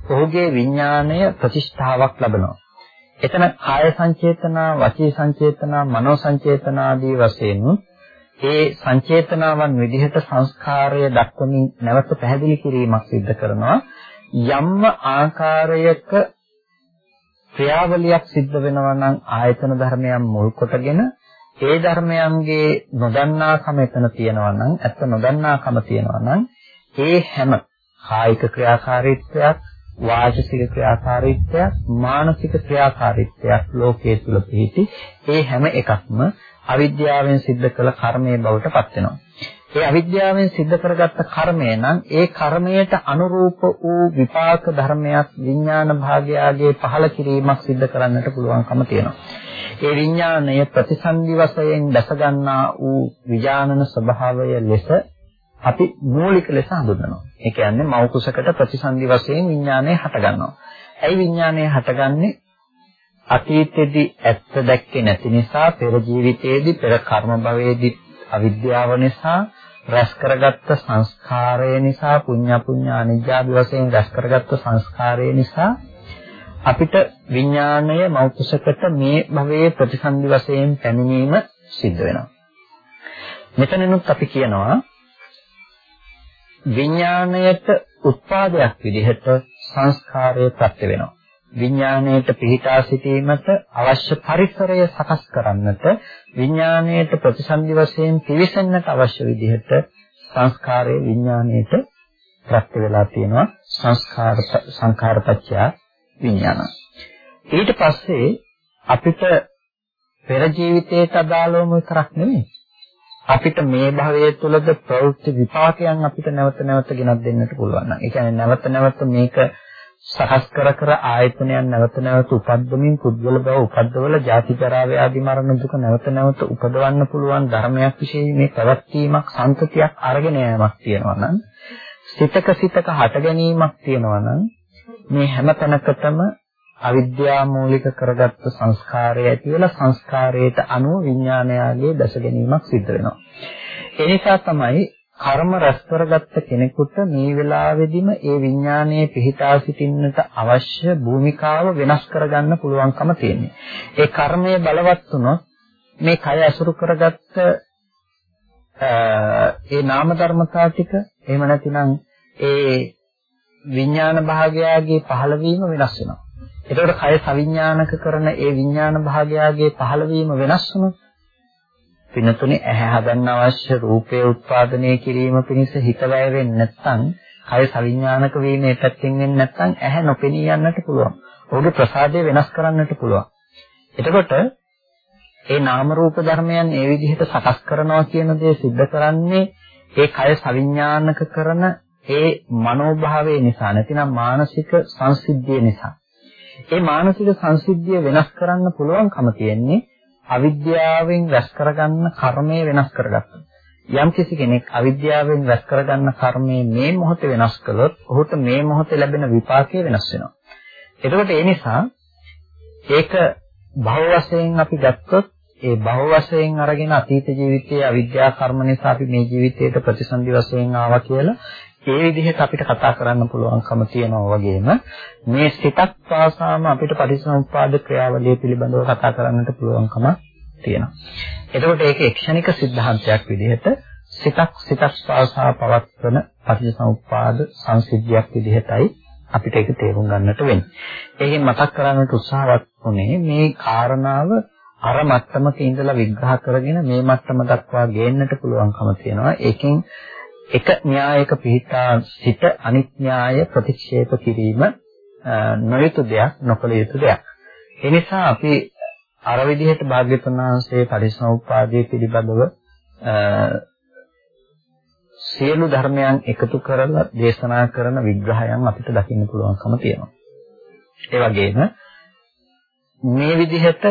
S1: ඔහුගේ විඥාණය ප්‍රතිෂ්ඨාවක් ලබනවා. එතන කාය සංචේතනා, වචී සංචේතනා, මනෝ සංචේතනා ආදී වශයෙන් ඒ සංචේතනාවන් විදිහට සංස්කාරය දක්වමින් නැවත පැහැදිලි කිරීමක් සිද්ධ කරනවා. යම්ම ආකාරයක ක්‍රියාවලියක් සිද්ධ වෙනවා නම් ආයතන ධර්මයන් මුල් කොටගෙන ඒ ධර්මයන්ගේ නොදන්නාකම එතන තියෙනවා නම් ඇත්ත නොදන්නාකම තියෙනවා නම් ඒ හැම කායික ක්‍රියාකාරීත්වයක් වාචික ක්‍රියාකාරීත්වයක් මානසික ක්‍රියාකාරීත්වයක් ලෝකයේ තුල පිහිටි ඒ හැම එකක්ම අවිද්‍යාවෙන් සිද්ධ කළ කර්මයේ බවට පත් වෙනවා. ඒ අවිද්‍යාවෙන් සිද්ධ කරගත්ත කර්මය නම් ඒ කර්මයට අනුරූප වූ විපාක ධර්මයක් විඥාන භාගයාගේ පහළ කිරීමක් සිද්ධ කරන්නට පුළුවන්කම තියෙනවා. ඒ විඥාණය ප්‍රතිසන්දි වශයෙන් දැස ගන්නා වූ විඥානන ස්වභාවය ලෙස අපි මූලික ලෙස හඳුන්වනවා. ඒ කියන්නේ මෞ කුසකට ප්‍රතිසන්දි වශයෙන් විඥානය හට ගන්නවා. ඇයි විඥානය හටගන්නේ? අතීතයේදී ඇත්ත දැක්කේ නැති නිසා පෙර ජීවිතයේදී පෙර කර්ම භවයේදී අවිද්‍යාව නිසා රැස් කරගත්ත සංස්කාරය නිසා පුඤ්ඤ පුඤ්ඤ අනිජ්ජාදි වශයෙන් රැස් කරගත්ත සංස්කාරය නිසා අපිට විඥාණය මෞකසකට මේ භවයේ ප්‍රතිසන්දි වශයෙන් පැමිණීම සිද්ධ වෙනවා. මෙතනනුත් අපි කියනවා විඥාණයට උත්පාදයක් විදිහට සංස්කාරය ප්‍රත්‍ය වෙනවා. විඥාණයට පිහිටා සිටීමට අවශ්‍ය පරිසරය සකස් කරන්නට විඥාණයට ප්‍රතිසන්දි වශයෙන් පිවිසෙන්නට අවශ්‍ය විදිහට සංස්කාරයේ විඥාණයට ප්‍රත්‍ය වෙලා තියෙනවා සංස්කාර සංඛාරපච්චය විඥාන. ඊට පස්සේ අපිට පෙර ජීවිතයට අදාළවම විතරක් නෙමෙයි අපිට මේ භවයේ තුලද ප්‍රවෘත්ති විපාකයන් අපිට නැවත නැවත ගෙනත් දෙන්නට පුළුවන්. ඒ කියන්නේ නැවත නැවත මේක සකස් කර කර ආයතනයන් නැවත නැවත උපද්දමින් පුද්ගල බව උපද්දවල ජාති ජරා ව්‍යාධි මරණ දුක නැවත නැවත උපදවන්න පුළුවන් ධර්මයක් විශේෂ මේ පැවැත්වීමක් සම්පතියක් අරගෙන යෑමක් තියෙනවා නම් සිතක සිතක හට ගැනීමක් තියෙනවා නම් මේ හැම තැනකටම අවිද්‍යා මූලික කරගත්තු සංස්කාරය ඇති වෙලා සංස්කාරයට අනුව විඥානයාගේ දැස ගැනීමක් සිද්ධ වෙනවා. ඒ නිසා තමයි කර්ම රැස් කරගත්ත කෙනෙකුට මේ වෙලාවෙදිම ඒ විඥානයේ පිහිටා සිටින්නට අවශ්‍ය භූමිකාව වෙනස් කරගන්න පුළුවන්කම තියෙනවා. ඒ කර්මය බලවත් වුණොත් මේ කය අසුරු කරගත්ත ඒ නාම ධර්මතා ටික එහෙම නැතිනම් ඒ විඥාන භාගයාගේ පහළවීම වෙනස් වෙනවා. එතකොට කය සවිඥානික කරන ඒ විඥාන භාගයාගේ පහළවීම වෙනස් වුණොත් පිනතුනේ ඇහැ හදන්න අවශ්‍ය රූපය උත්පාදනය කිරීම පිණිස හිත වැය වෙන්නේ නැත්නම් කය සවිඥානික වීමේ පැත්තෙන් වෙන්නේ නැත්නම් ඇහැ නොපෙනී යන්නට පුළුවන්. ඔහුගේ ප්‍රසාදය වෙනස් කරන්නට පුළුවන්. එතකොට ඒ නාම රූප ධර්මයන් ඒ විදිහට සකස් කරනවා කියන දේ सिद्ध කරන්නේ ඒ කය සවිඥානික කරන ඒ මනෝභාවය නිසා නැතිනම් මානසික සංසිද්ධිය නිසා. ඒ මානසික සංසිද්ධිය වෙනස් කරන්න පුළුවන්කම තියෙන්නේ අවිද්‍යාවෙන් රැස් කරගන්න කර්මය වෙනස් කරගත්තා. යම් කිසි කෙනෙක් අවිද්‍යාවෙන් රැස් කරගන්න කර්මය මේ මොහොතේ වෙනස් කළොත් ඔහුට මේ මොහොතේ ලැබෙන විපාකය වෙනස් වෙනවා. එතකොට ඒ නිසා ඒක භව වශයෙන් අපි ගත්තොත් ඒ භව වශයෙන් අරගෙන අතීත ජීවිතයේ අවිද්‍යා කර්ම නිසා අපි මේ ජීවිතයට ප්‍රතිසන්දි වශයෙන් ආවා කියලා ඒ විදිහට අපිට කතා කරන්න පුළුවන්කම තියෙනවා වගේම මේ සිතක් පාසාම අපිට පරිසම්පාද ක්‍රියාවලිය පිළිබඳව කතා කරන්නට පුළුවන්කම තියෙනවා. එතකොට ඒක ක්ෂණික સિદ્ધාන්තයක් විදිහට සිතක් සිතක් පාසා පවත්වන පරිසම්පාද සංසිද්ධියක් විදිහටයි අපිට ඒක තේරුම් ගන්නට වෙන්නේ. ඒකෙන් මතක් කරගන්නට උත්සාහවත් වුණේ මේ කාරණාව අර මට්ටමක ඉඳලා විග්‍රහ කරගෙන මේ මට්ටම දක්වා ගේන්නට පුළුවන්කම තියෙනවා. ඒකෙන් එක න්‍යායක පිහිටා සිට අනිත් න්‍යාය ප්‍රතික්ෂේප කිරීම නොයුතු දෙයක් නොකළ යුතු දෙයක්. ඒ නිසා අපි අර විදිහට භාග්‍යතුන් වහන්සේ පරිසම්පාදයේ පිළිබඳව සියලු ධර්මයන් එකතු කරලා දේශනා කරන විග්‍රහයන් අපිට දකින්න පුළුවන්කම තියෙනවා. ඒ වගේම මේ විදිහට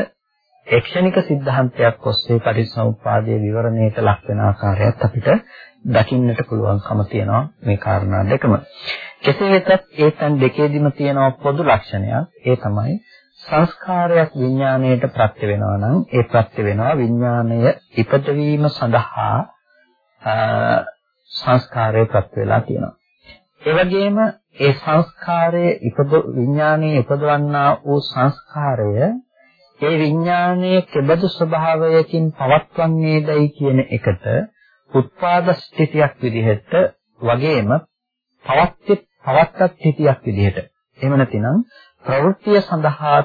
S1: එක්ෂණික සිද්ධාන්තයක් ඔස්සේ පටිච්චසමුප්පාදයේ විවරණයට ලක් වෙන ආකාරයත් අපිට දකින්නට පුළුවන්කම තියෙනවා මේ කාරණා දෙකම. කෙසේ වෙතත් ඒ තන් දෙකේදීම තියෙන පොදු ලක්ෂණයක් ඒ තමයි සංස්කාරයක් විඥාණයට ප්‍රත්‍ය වෙනවා නම් ඒ ප්‍රත්‍ය වෙනවා විඥාණය ඉපදවීම සඳහා සංස්කාරය ප්‍රත්‍ය වෙලා තියෙනවා. ඒ වගේම ඒ සංස්කාරයේ ඉපද විඥානයේ ඉපදවන්නා වූ සංස්කාරය ඒ විඥානයේ කෙබඳු ස්වභාවයකින් පවත්වන්නේදයි කියන එකට උත්පාද ස්ථිතියක් විදිහට වගේම පවත්ති පවත්තත් ස්ථිතියක් විදිහට එහෙම නැතිනම් ප්‍රවෘත්තිය සඳහා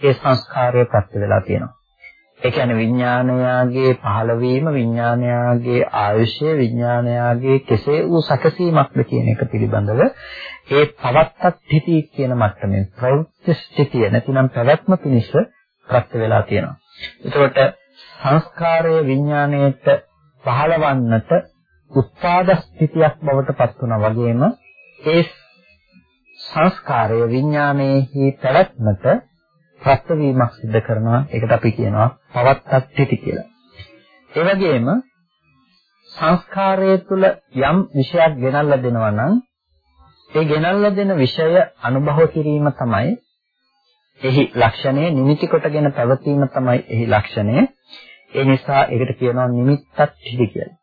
S1: ඒ සංස්කාරය ප්‍රත්‍ය වෙලා තියෙනවා. ඒ කියන්නේ විඥානයාගේ පහළවීම විඥානයාගේ ආයුෂය විඥානයාගේ කෙසේ වූ සැකසීමක්ද කියන එක පිළිබඳව ඒ පවත්තත් ස්ථಿತಿ කියන මට්ටමින් ප්‍රවෘත්ති ස්ථಿತಿය නැතිනම් පැවැත්ම පිණිස ප්‍රත්‍ය වෙලා තියෙනවා. එතකොට සංස්කාරය විඥාණයට පහළවන්නට උත්පාද ස්ථිතියක් බවට පත් වුණා වගේම ඒ සංස්කාරය විඥානයේහි පැවැත්මට ප්‍රත්‍යවීමක් සිදු කරනවා. ඒකට අපි කියනවා පවත්තත්ටි කියලා. ඒ වගේම සංස්කාරය තුළ යම් විෂයක් ගෙනල්ලා දෙනවා නම් ඒ ගෙනල්ලා දෙන විෂය අනුභව කිරීම තමයි එහි ලක්ෂණය නිමිති කොටගෙන පැවතීම තමයි එහි ලක්ෂණය. ඒ නිසා ඒකට කියනවා නිමිත්තත් හිදි කියලා.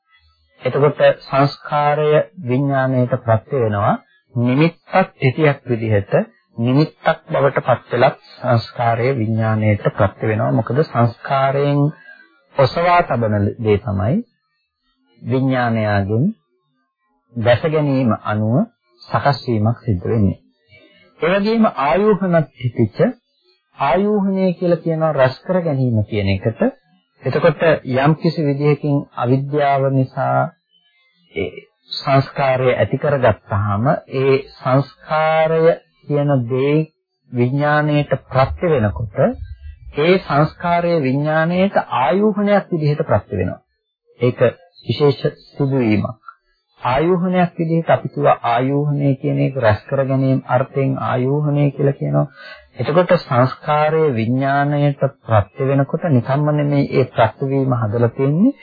S1: එතකොට සංස්කාරය විඥාණයට ප්‍රත්‍ය වෙනවා නිමිත්තක් තිතියක් විදිහට නිමිත්තක් බවට පත් වෙලත් සංස්කාරය විඥාණයට ප්‍රත්‍ය වෙනවා. මොකද සංස්කාරයෙන් ඔසවා තබන දේ තමයි විඥානයගෙන් දැස ගැනීම අනුව සකස් වීමක් සිද්ධ වෙන්නේ. ඒ වගේම ආයෝහනත් හිතිච්ච ආයෝහණය කියලා කියනවා රස කර ගැනීම කියන එකට. එතකොට යම් කිසි විදිහකින් අවිද්‍යාව නිසා ඒ සංස්කාරය ඇති කරගත්තාම ඒ සංස්කාරය කියන දේ විඥාණයට ප්‍රත්‍ය වෙනකොට ඒ සංස්කාරයේ විඥාණයට ආයෝහණයක් විදිහට ප්‍රත්‍ය වෙනවා. ඒක විශේෂ සිදුවීමක්. ආයෝහණයක් විදිහට අපි කියවා ආයෝහණය කියන එක රැස් කර ගැනීම අර්ථයෙන් ආයෝහණය කියලා කියනවා. එතකොට සංස්කාරයේ විඥාණයට ප්‍රත්‍ය වෙනකොට නිකම්ම නෙමෙයි ඒ ප්‍රත්‍යවීම හදලා තියෙන්නේ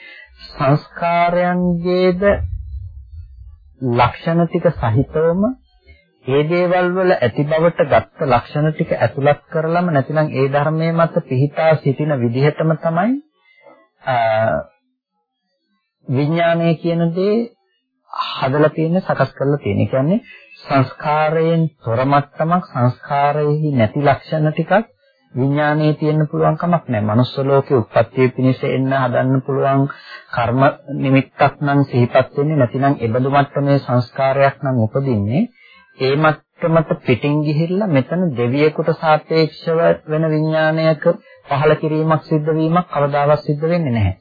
S1: සංස්කාරයන්ගේද ලක්ෂණ ටික සහිතවම ඒ දේවල් වල ඇති බවට ගත්ත ලක්ෂණ ටික ඇතුළත් කරලම නැතිනම් ඒ ධර්මයේ මත පිහිටා සිටින විදිහටම තමයි විඥානය කියන දේ හදලා තියෙන්නේ සකස් කරලා තියෙන්නේ. කියන්නේ සංස්කාරයෙන් තොර මට්ටමක් සංස්කාරයෙහි නැති ලක්ෂණ ටිකක් විඥානයේ තියෙන්න පුළුවන් කමක් නැහැ. manuss ලෝකේ උත්පත්ති පිණිස එන්න හදන්න පුළුවන් කර්ම නිමිත්තක් නම් සිහිපත් වෙන්නේ නැතිනම් ඒබඳු මට්ටමේ සංස්කාරයක් නම් උපදින්නේ ඒ මට්ටමට පිටින් ගිහිල්ලා මෙතන දෙවියෙකුට සාපේක්ෂව වෙන විඥානයක පහළ කිරීමක් සිද්ධ වීමක් කවදාවත් සිද්ධ වෙන්නේ නැහැ.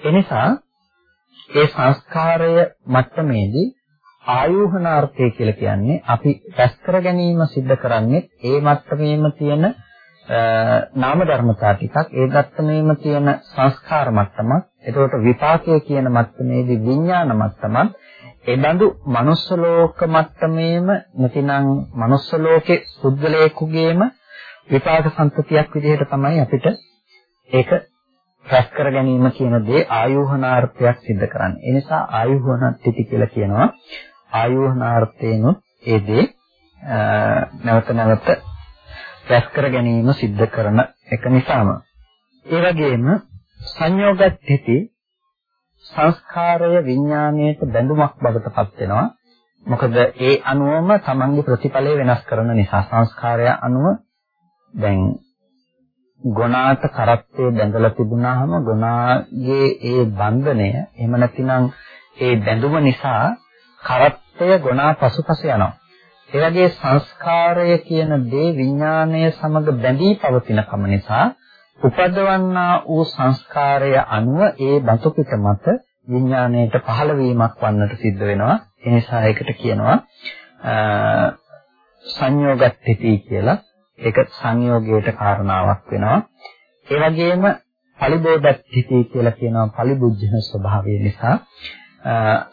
S1: එනිසා ඒ සංස්කාරය මට්ටමේදී ආයෝහනාර්ථය කියලා කියන්නේ අපි රැස් කර ගැනීම සිද්ධ කරන්නේ ඒ මට්ටමේම තියෙන නාම ධර්මතා ටිකක් ඒ මට්ටමේම තියෙන සංස්කාර මට්ටම එතකොට විපාකය කියන මට්ටමේදී විඥාන මට්ටම එබඳු manuss ලෝක මට්ටමේම නැතිනම් manuss ලෝකේ සුද්ධලේකුගේම විපාක සංතතියක් විදිහට තමයි අපිට ඒක රැස් කර ගැනීම කියන දේ ආයෝහනාර්ථයක් සිද්ධ කරන්නේ. ඒ නිසා ආයෝහනත්‍ත්‍ති කියලා කියනවා. ආයෝහනාර්ථේනොත් ඒ දේ නැවත නැවත රැස් කර ගැනීම සිද්ධ කරන එක නිසාම. ඒ වගේම සංයෝගත් හිති සංස්කාරය විඥාණයට බැඳුමක් බවට පත් වෙනවා. මොකද ඒ අනුවම තමන්ගේ ප්‍රතිඵලය වෙනස් කරන නිසා සංස්කාරය අනුව දැන් ගුණාත කරත්තේ බැඳලා තිබුණාම ගුණාගේ ඒ බන්ධනය එහෙම නැතිනම් ඒ බැඳුම නිසා කරත් කරත්තය ගුණා පසුපස යනවා. ඒ වගේ සංස්කාරය කියන දේ විඥාණය සමග බැඳී පවතින කම නිසා උපදවන්නා වූ සංස්කාරය අනුව ඒ බතු පිට මත විඥාණයට පහළ වීමක් වන්නට සිද්ධ වෙනවා. ඒ නිසා ඒකට කියනවා සංයෝගත්‍ත්‍ති කියලා. ඒක සංයෝගයට කාරණාවක් වෙනවා. ඒ වගේම පලිබෝධත්‍ත්‍ති කියලා කියනවා පලිබුද්ධන ස්වභාවය නිසා.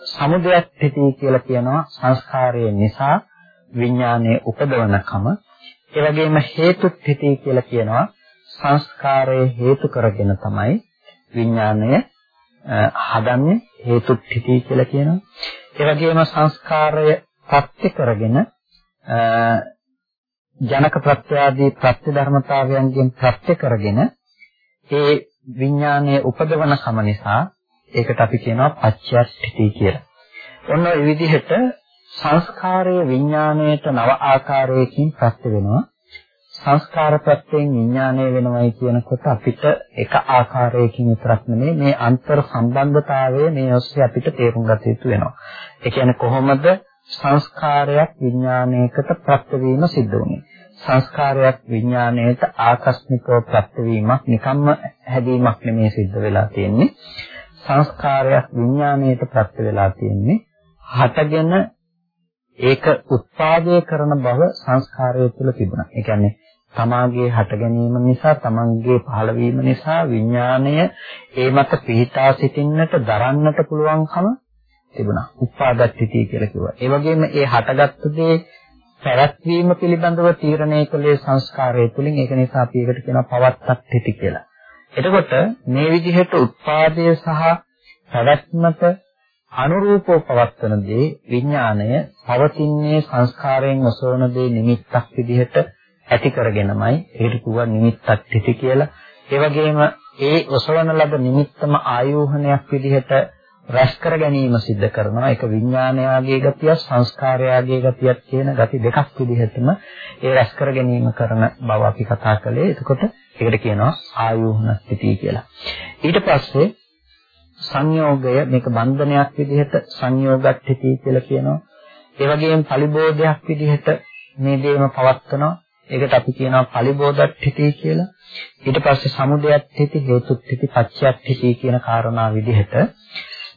S1: සමුදයත්‍ත්‍ති කියලා කියනවා සංස්කාරය නිසා විඥානයේ උපදවනකම. ඒ වගේම හේතුත්‍ත්‍ති කියලා කියනවා සංස්කාරය හේතු කරගෙන තමයි විඥාණය හදන්නේ හේතුත්‍ත්‍ති කියලා කියනවා. ඒ වගේම සංස්කාරය ප්‍රත්‍ය කරගෙන ජනක ප්‍රත්‍යාදී ප්‍රත්‍ය ධර්මතාවයන්ගෙන් ප්‍රත්‍ය කරගෙන ඒ විඥානයේ උපදවන කම නිසා ඒකට අපි කියනවා පච්චයස්ථಿತಿ කියලා. ඔන්න ඔය විදිහට සංස්කාරය විඥාණයට නව ආකාරයකින් ප්‍රත්‍ය වෙනවා. සංස්කාර ප්‍රත්‍යයෙන් විඥාණය වෙනවයි කියනකොට අපිට එක ආකාරයකින් විතරක් නෙමෙයි මේ අන්තර් සම්බන්ධතාවය මේ ඔස්සේ අපිට තේරුම් ගත යුතු වෙනවා. ඒ කියන්නේ කොහොමද සංස්කාරයක් විඥාණයකට ප්‍රත්‍ය වීම සිද්ධ වෙන්නේ? සංස්කාරයක් විඥාණයට ආකස්මිකව ප්‍රත්‍ය වීමක් නිකම්ම හැදීමක් නෙමෙයි සිද්ධ වෙලා තියෙන්නේ. සංස්කාරයක් විඥාණයට ප්‍රත්‍ය වෙලා තියෙන්නේ හටගෙන ඒක උත්පාදනය කරන බව සංස්කාරය තුළ තිබුණා. ඒ කියන්නේ තමාගේ හට ගැනීම නිසා තමන්ගේ පහළවීම නිසා විඥාණය ඒ මත පිහිටා සිටින්නට දරන්නට පුළුවන්කම තිබුණා. උපාදත්‍ත්‍ති කියලා කිව්වා. ඒ වගේම ඒ හටගත්තු දේ පැවැත්වීම පිළිබඳව තීරණය කළේ සංස්කාරය තුළින්. ඒක නිසා අපි ඒකට කියනවා පවත්තත්‍ත්‍ති කියලා. එතකොට මේ විදිහට උත්පාදය සහ පැවැත්මට අනුරූපව පවත්වන දේ විඥාණය පවතින්නේ සංස්කාරයෙන් ඔසවන දේ නිමිත්තක් විදිහට ඇති කරගෙනමයි ඒකට කියුවා නිමිත්තක් තිති කියලා. ඒ වගේම ඒ ඔසවන ලද නිමිත්තම ආයෝහනයක් විදිහට රැස් කර ගැනීම සිද්ධ කරනවා. ඒක විඥානයාගේ ගතිය, සංස්කාරයාගේ ගතියක් කියන ගති දෙකක් විදිහටම ඒ රැස් කර ගැනීම කරන බව අපි කතා කළේ. එතකොට ඒකට කියනවා ආයෝහන ස්ථಿತಿ කියලා. ඊට පස්සේ සංයෝගය මේක බන්ධනයක් විදිහට සංයෝගට්ඨිති කියලා කියනවා. ඒ වගේම පලිබෝධයක් විදිහට මේ දේම පවත්වනවා. ඒකට අපි කියනවා පලිබෝධට්ඨිති කියලා. ඊට පස්සේ සමුදයට්ඨිති හේතුට්ඨිති පච්චයට්ඨිති කියන කාරණා විදිහට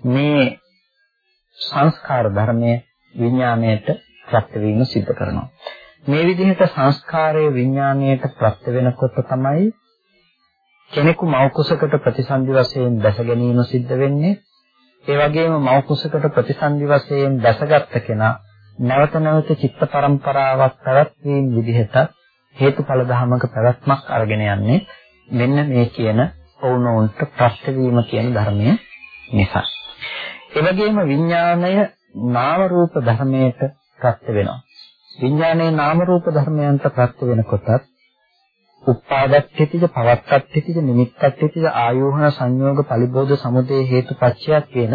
S1: මේ සංස්කාර ධර්මයේ විඥාණයට ප්‍රත්‍ය වීම සිද්ධ කරනවා. මේ විදිහට සංස්කාරයේ විඥාණයට ප්‍රත්‍ය වෙනකොට තමයි කෙනෙකු මව කුසකට ප්‍රතිසන්දි වශයෙන් දැස ගැනීම සිද්ධ වෙන්නේ. ඒ වගේම මව කුසකට ප්‍රතිසන්දි වශයෙන් දැසගත් කෙනා නැවත නැවත චිත්ත පරම්පරාවක් පැවැත්වීම විදිහට හේතුඵල ධර්මක පැවැත්මක් අරගෙන යන්නේ මෙන්න මේ කියන වුණොන්ට ප්‍රත්‍ය වීම කියන ධර්මය නිසා. ඒ වගේම විඥාණය නාම රූප ධර්මයට ප්‍රත්‍ය වෙනවා. විඥානයේ නාම රූප ධර්මයන්ට ප්‍රත්‍ය වෙනකොටත් උපාදත්තිතිජ පවත්තත්තිතිජ නිමිත්තත්තිතිජ ආයෝහන සංයෝග පලිබෝධ සමුදය හේතුපච්චයක් කියන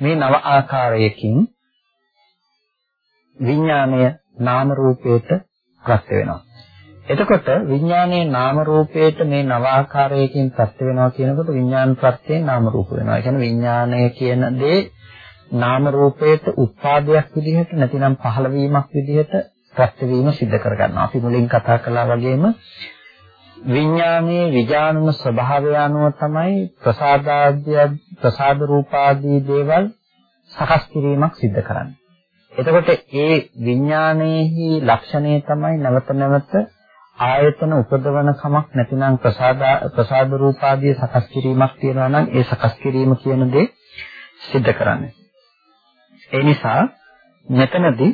S1: මේ නව ආකාරයකින් විඥාණය නාම රූපයට ප්‍රත්‍ය වෙනවා. එතකොට විඥානයේ නාම රූපයට මේ නව ආකාරයකින් ප්‍රත්‍ය වෙනවා කියනකොට විඥාන ප්‍රත්‍යයෙන් නාම රූප වෙනවා. ඒ කියන්නේ විඥානය කියන දේ නාම රූපයට උත්පාදයක් විදිහට නැතිනම් පහළවීමක් විදිහට ප්‍රත්‍ය වීම සිද්ධ කරගන්නවා. අපි මුලින් කතා කළා වගේම විඥානයේ විඥානන ස්වභාවය අනුව තමයි ප්‍රසාදාද්‍ය ප්‍රසාද රූපාදී දේවල් සකස් කිරීමක් සිද්ධ කරන්නේ. එතකොට ඒ විඥානයේහි ලක්ෂණය තමයි නැවත නැවත ආයතන උපදවන කමක් නැතිනම් ප්‍රසාද ප්‍රසාද රූපාදී සකස් කිරීමක් තියෙනවා නම් ඒ සකස් කිරීම කියන දේ සිද්ධ කරන්නේ. ඒ නිසා මෙතනදී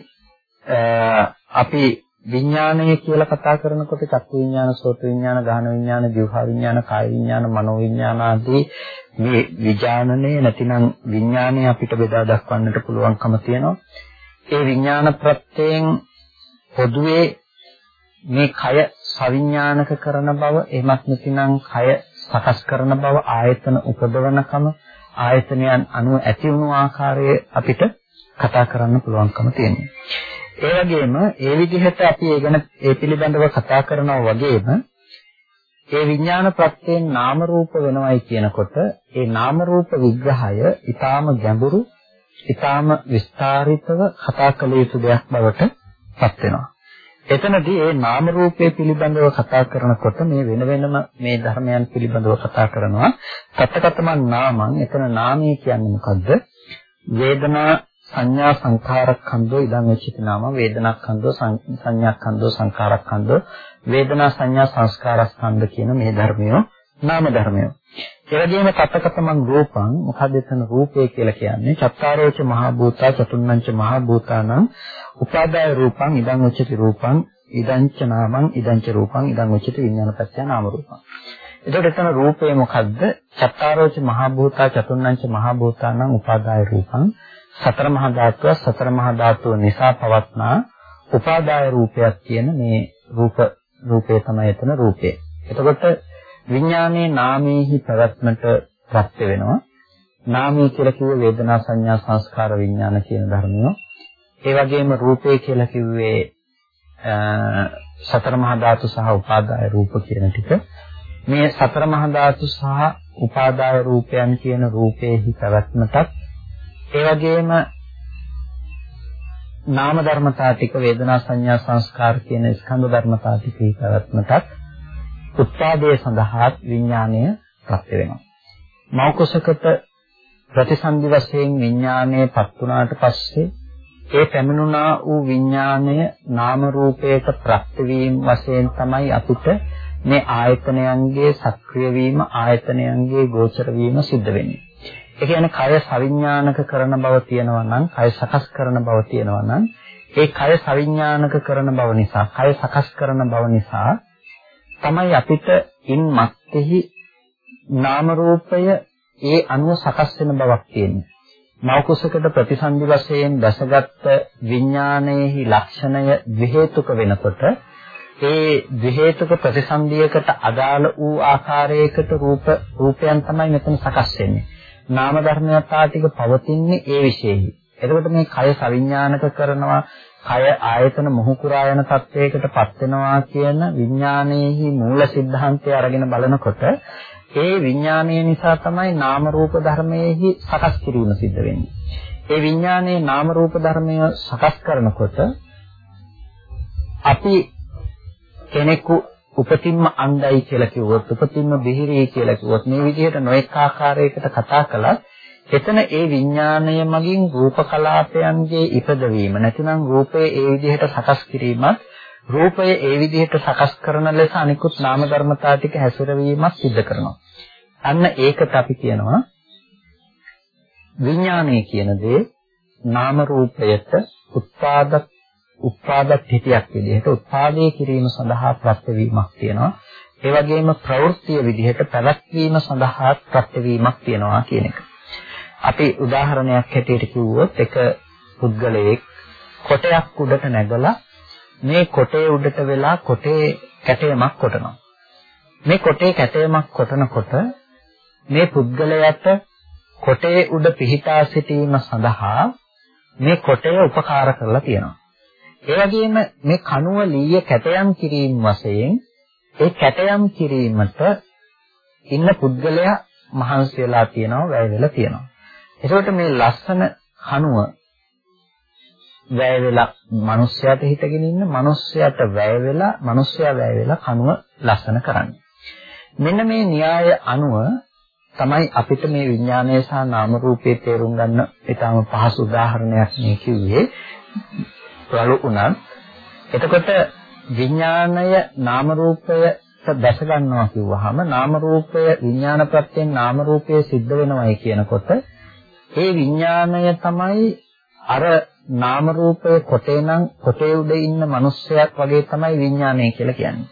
S1: අපි විඥානය කියලා කතා කරනකොට චක්කු විඥාන, සෝත විඥාන, ගාහන විඥාන, જીවහා විඥාන, කාය විඥාන, මනෝ විඥාන ආදී මේ විඥානනේ නැතිනම් විඥානය අපිට බෙදා දක්වන්නට පුළුවන්කම තියෙනවා. ඒ විඥාන ප්‍රත්‍යයෙන් පොදුවේ මේ කය සවිඥානික කරන බව එහෙමත් නැතිනම් කය සකස් කරන බව ආයතන උපදවනකම ආයතනයන් අනුව ඇති වුණු ආකාරය අපිට කතා කරන්න පුළුවන්කම තියෙනවා. ඒ වගේම ඒ විදිහට අපි ඒ ගැන ඒ පිළිබඳව කතා කරනවා වගේම ඒ විඥාන ප්‍රත්‍යයෙන් නාම රූප වෙනවයි කියනකොට ඒ නාම රූප විග්‍රහය ඊටාම ගැඹුරු ඊටාම විස්තරිතව කතා කළ යුතු දෙයක් බවට පත් වෙනවා. එතනදී මේ නාම රූපය පිළිබඳව කතා කරනකොට මේ වෙන වෙනම මේ ධර්මයන් පිළිබඳව කතා කරනවා. සත්‍යගතමන් නාමං එතන නාමය කියන්නේ මොකද්ද? වේදනා සංඥා සංඛාරකන්දෝ ඉදං වෙච්චිත නාම වේදනාකන්දෝ සංඥාකන්දෝ සංඛාරකන්දෝ වේදනා සංඥා සංස්කාරස්කන්ධ කියන මේ ධර්මය නාම ධර්මය. ඒ වගේම තත්කතමං රූපං මොකද එතන රූපය කියලා කියන්නේ චත්තාරෝච මහ භූතා චතුන්නංච මහ භූතානං උපාදාය රූපං ඉදං උච්චති රූපං ඉදංච නාමං ඉදංච රූපං ඉදං උච්චති විඥානපත්‍ය නාම රූපං. එතකොට එතන රූපය මොකද්ද? චත්තාරෝච මහා භූතා චතුර්ණංච මහා භූතානං උපාදාය රූපං. සතර මහා ධාතුව සතර මහා ධාතුව නිසා පවත්නා උපාදාය රූපයක් කියන මේ රූප රූපේ තමයි එතන රූපේ. එතකොට විඥානයේ නාමයේහි පැවැත්මට ප්‍රත්‍ය වෙනවා. නාමය කියලා කිව්වේ වේදනා සංඥා සංස්කාර විඥාන කියන ධර්මය. ඒ වගේම රූපේ කියලා කිව්වේ සතර මහා ධාතු සහ උපාදාය රූප කියන ටික. මේ සතර මහා ධාතු සහ උපාදාය රූපයන් කියන රූපේහි පැවැත්මටත් ඒ වගේම නාම ධර්මතා ටික වේදනා සංඥා සංස්කාර කියන ස්කන්ධ ධර්මතා ටිකේ පැවැත්මටත් උත්පාදයේ සඳහා විඥාණය ප්‍රත්‍ය වෙනවා. මෞකසකට ප්‍රතිසන්දි වශයෙන් විඥාණයපත් වුණාට පස්සේ ඒ පැමිණුණා වූ විඥාණය නාම රූපයට ප්‍රත්‍ය වීම වශයෙන් තමයි අපිට මේ ආයතනයන්ගේ සක්‍රිය වීම ආයතනයන්ගේ ගෝචර වීම සිද්ධ වෙන්නේ. ඒ කියන්නේ කය සවිඥානික කරන බව තියෙනවා නම් කය සකස් කරන බව තියෙනවා නම් ඒ කය සවිඥානික කරන බව නිසා කය සකස් කරන බව නිසා තමයි අපිට ඉන් මැත්තේහි නාම රූපය ඒ අනුව සකස් වෙන බවක් තියෙන්නේ. මෞකුසකට ප්‍රතිසන්දි වශයෙන් දැසගත් විඥානයේහි ලක්ෂණය විහෙතුක වෙනකොට ඒ විහෙතුක ප්‍රතිසන්දියකට අදාළ වූ ආකාරයකට රූප රූපයන් තමයි මෙතන සකස් වෙන්නේ. නාම ධර්මයතා ටික පවතින්නේ ඒ විශේෂයි. එතකොට මේ කය සවිඥානික කරනවා කය ආයතන මොහු කුරා යන තත්වයකටපත් වෙනවා කියන විඥානයේහි මූල સિદ્ધාන්තය අරගෙන බලනකොට ඒ විඥානය නිසා තමයි නාම රූප ධර්මයේහි සකස් කිරීම සිද්ධ වෙන්නේ. ඒ විඥානයේ නාම රූප ධර්මය සකස් කරනකොට අපි කෙනෙකු උපතින්ම අණ්ඩයි කියලා කිව්වොත් උපතින්ම බිහිරේ කියලා කිව්වොත් මේ විදිහට නොඑක ආකාරයකට කතා කළා එතන ඒ විඥාණය මගින් රූප කලාපයන්ගේ ඉපදවීම නැතිනම් රූපය ඒ විදිහට සකස් කිරීමත් රූපය ඒ විදිහට සකස් කරන ලෙස අනිකුත් නාම ධර්මතා ටික හැසිරවීමක් සිද්ධ කරනවා. අන්න ඒකට අපි කියනවා විඥානය කියන දේ නාම රූපයට උත්පාදක උත්පාදක හිතියක් විදිහට උත්පාදේ කිරීම සඳහා ප්‍රත්‍යවීමක් තියෙනවා. ඒ වගේම ප්‍රවෘත්තිය විදිහට පැවැත්වීම සඳහා ප්‍රත්‍යවීමක් තියෙනවා කියන එක. අපි උදාහරණයක් හැටියට කිව්වොත් එක පුද්ගලයෙක් කොටයක් උඩට නැගලා මේ කොටේ උඩට වෙලා කොටේ කැටයමක් කොටනවා. මේ කොටේ කැටයමක් කොටනකොට මේ පුද්ගලයාට කොටේ උඩ පිහිටා සිටීම සඳහා මේ කොටය උපකාර කරලා තියෙනවා. ඒ වගේම මේ කණුව ලීය කැටයම් කිරීම වශයෙන් ඒ කැටයම් කිරීමට ඉන්න පුද්ගලයා මහන්සි වෙලා තියෙනවා වැය වෙලා තියෙනවා. ඒකට මේ ලස්සන කණුව වැය වෙලා මිනිස්සයාට හිතගෙන ඉන්න මිනිස්සයාට වැය වෙලා මිනිස්සයා වැය වෙලා කණුව ලස්සන කරන්නේ. මෙන්න මේ න්‍යාය අනුව තමයි අපිට මේ විඥානය සහ නාම රූපයේ තේරුම් ගන්න ඊටාම පහසු උදාහරණයක් මේ කිව්වේ. රළු උනත් එතකොට විඥාණය නාම රූපයට දැස ගන්නවා කිව්වහම නාම රූපය විඥාන ප්‍රත්‍යයෙන් නාම රූපයේ සිද්ධ වෙනවයි කියනකොට ඒ විඥාණය තමයි අර නාම රූපයේ කොටේ නම් කොටේ උඩ ඉන්න මිනිස්සයක් වගේ තමයි විඥානය කියලා කියන්නේ.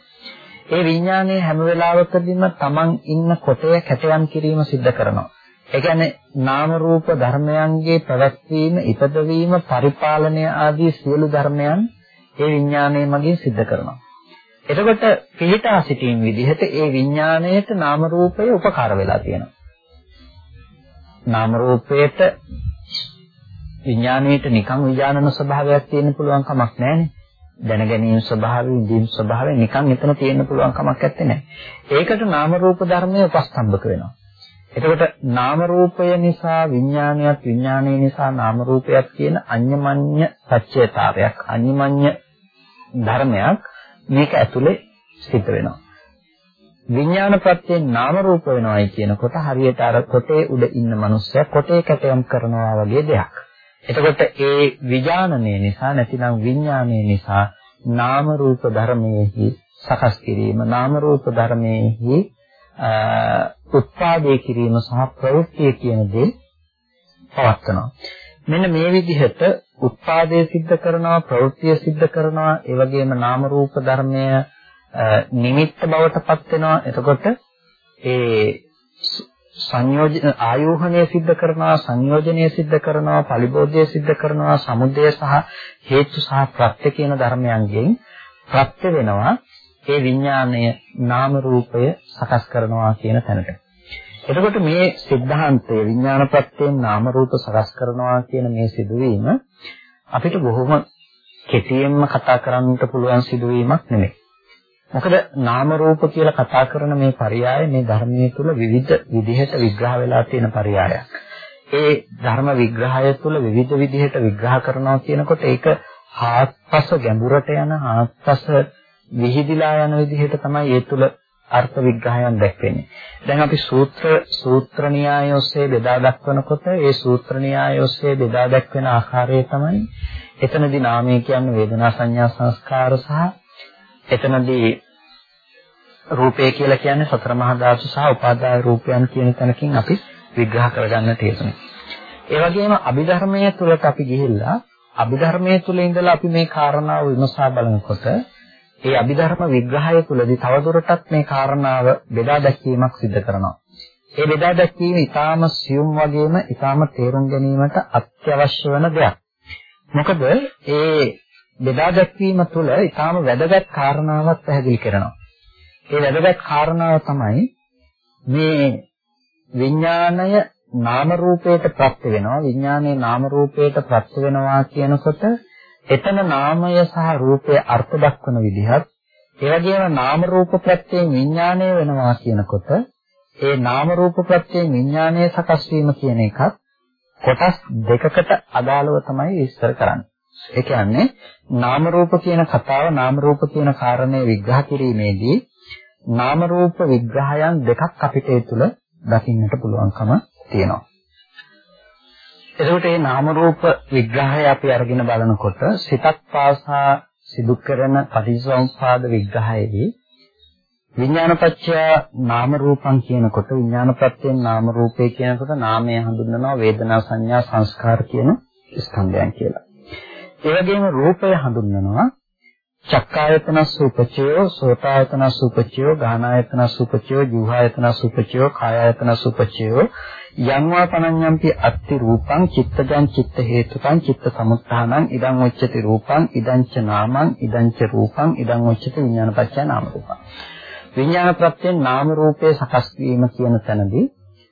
S1: ඒ විඥානයේ හැම වෙලාවකදීම Taman ඉන්න කොටය කැටයම් කිරීම සිද්ධ කරනවා. ඒ කියන්නේ නාම රූප ධර්මයන්ගේ පැවැත්වීම, ඉපදවීම, පරිපාලනය ආදී සියලු ධර්මයන් ඒ විඥානයේ මගින් සිද්ධ කරනවා. එතකොට පිළිටා සිටීම විදිහට ඒ විඥාණයට නාම රූපය උපකාර වෙලා තියෙනවා. නාම රූපයට විඥාණයට නිකන් විඥානන ස්වභාවයක් තියෙන්න පුළුවන් කමක් නැහැනේ. දැනගැනීම ස්වභාවය, ඉදීම් ස්වභාවය නිකන් එතන තියෙන්න පුළුවන් කමක් නැත්තේ. ඒකට නාම රූප ධර්මයේ උපස්තම්භක වෙනවා. එතකොට නාම රූපය නිසා විඥානයත් විඥානය නිසා නාම රූපයක් කියන අඤ්ඤමඤ්ඤ සත්‍යතාවයක් අඤ්ඤමඤ්ඤ ධර්මයක් මේක ඇතුලේ සිද්ධ වෙනවා. විඥාන ප්‍රත්‍යයෙන් නාම රූප වෙනවයි කියනකොට හරියට අර කොටේ උඩ ඉන්න මිනිස්සයා කොටේ කැටයම් කරනවා වගේ දෙයක්. එතකොට ඒ විඥානනය නිසා නැතිනම් විඥානය නිසා නාම රූප ධර්මයේහි සකස් කිරීම නාම රූප ධර්මයේහි උත්පාදේ කිරීම සහ ප්‍රවෘත්තිය කියන දේ පවත්නවා. මෙන්න මේ විදිහට උත්පාදයේ සිද්ධ කරනවා ප්‍රවෘත්තිය සිද්ධ කරනවා ඒ වගේම නාම රූප ධර්මය නිමිත්ත බවටපත් වෙනවා. එතකොට ඒ සංයෝජන ආයෝහණය સિદ્ધ කරනවා, සංයෝජනය સિદ્ધ කරනවා, පරිබෝධය સિદ્ધ කරනවා, සමුදය සහ හේතු සහ ප්‍රත්‍ය කියන ධර්මයන්ගෙන් ප්‍රත්‍ය වෙනවා. ඒ විඥාණය නාම රූපය සකස් කරනවා කියන තැනට. එතකොට මේ સિદ્ધාන්තය විඥාන ප්‍රත්‍යයෙන් නාම රූප සකස් කරනවා කියන මේ සිදුවීම අපිට බොහොම කෙටියෙන්ම කතා කරන්නට පුළුවන් සිදුවීමක් නෙමෙයි. මොකද නාම රූප කියලා කතා කරන මේ පරයය මේ ධර්මයේ තුල විවිධ විදිහට විග්‍රහ වෙලා තියෙන පරයයක්. ඒ ධර්ම විග්‍රහය තුල විවිධ විදිහට විග්‍රහ කරනවා කියනකොට ඒක හාත්පස ගැඹුරට යන හාත්පස විහිදිලා යන විදිහට තමයි ඒ තුල අර්ථ විග්‍රහයන් දැක්වෙන්නේ. දැන් අපි සූත්‍ර සූත්‍ර න්‍යාය ඔස්සේ බෙදා දක්වනකොට ඒ සූත්‍ර න්‍යාය ඔස්සේ බෙදා දක්වන ආකාරය තමයි එතනදී නාමය කියන්නේ වේදනා සංඥා සංස්කාර සහ එතනදී රූපය කියලා කියන්නේ සතර මහා ධාතු සහ උපාදාය රූපයන් කියන තැනකින් අපි විග්‍රහ කරගන්න තියෙනවා. ඒ වගේම අභිධර්මයේ තුලට අපි ගිහිල්ලා අභිධර්මයේ තුල ඉඳලා අපි මේ කාරණාව විමසා බලනකොට ඒ අභිධර්ම විග්‍රහය තුලදී තවදුරටත් මේ කාරණාව බෙදා දැක්වීමක් සිදු කරනවා. ඒ බෙදා දැක්වීම ඊටාම සියුම් වගේම ඊටාම තේරුම් ගැනීමට අත්‍යවශ්‍ය වෙන දෙයක්. මොකද ඒ බෙදා දැක්වීම තුළ ඊටාම වැදගත් කාරණාවක් පැහැදිලි කරනවා. ඒ වැදගත් කාරණාව තමයි මේ විඥාණය නාම රූපයට ප්‍රත්‍ය වෙනවා විඥානයේ නාම රූපයට ප්‍රත්‍ය වෙනවා කියනකොට එතන නාමය සහ රූපය අර්ථ දක්වන විදිහත් ඒ වගේම නාම රූප ප්‍රත්‍යයෙන් විඥානය වෙනවා කියනකොට ඒ නාම රූප ප්‍රත්‍යයෙන් විඥානය සකස් වීම කියන එකත් කොටස් දෙකකට අදාළව තමයි විස්තර කරන්නේ. ඒ කියන්නේ නාම රූප කියන කතාව නාම රූප කියන කාරණය විග්‍රහ කිරීමේදී නාම රූප විග්‍රහයන් දෙකක් අපිට ඒ තුල දකින්නට පුළුවන්කම තියෙනවා. එතකොට මේ නාම රූප විග්‍රහය අපි අරගෙන බලනකොට සිතක් පාසා සිදු කරන පටිච්චසමුප්පාද විග්‍රහයේදී විඥානපච්චය නාම රූපං කියනකොට විඥානපත්‍යයෙන් නාම රූපේ කියනකොට නාමය හඳුන්වනවා වේදනා සංඥා සංස්කාර කියන ස්කන්ධයන් කියලා. ඒ වගේම රූපය හඳුන්වනවා චක්කායතන සූපචයෝ සෝතායතන සූපචයෝ ගානායතන සූපචයෝ ජීවආයතන සූපචයෝ කායායතන සූපචයෝ යංවා පනඤ්ඤම්පි අත්ති රූපං චිත්තජං චිත්ත හේතුකං චිත්ත සමුත්ථානං ඉදං උච්චති රූපං ඉදං ච නාමං ඉදං ච රූපං ඉදං උච්චති විඥානපච්චය නාම රූපං. විඥාන ප්‍රත්‍යයෙන් නාම රූපේ සකස් වීම කියන තැනදී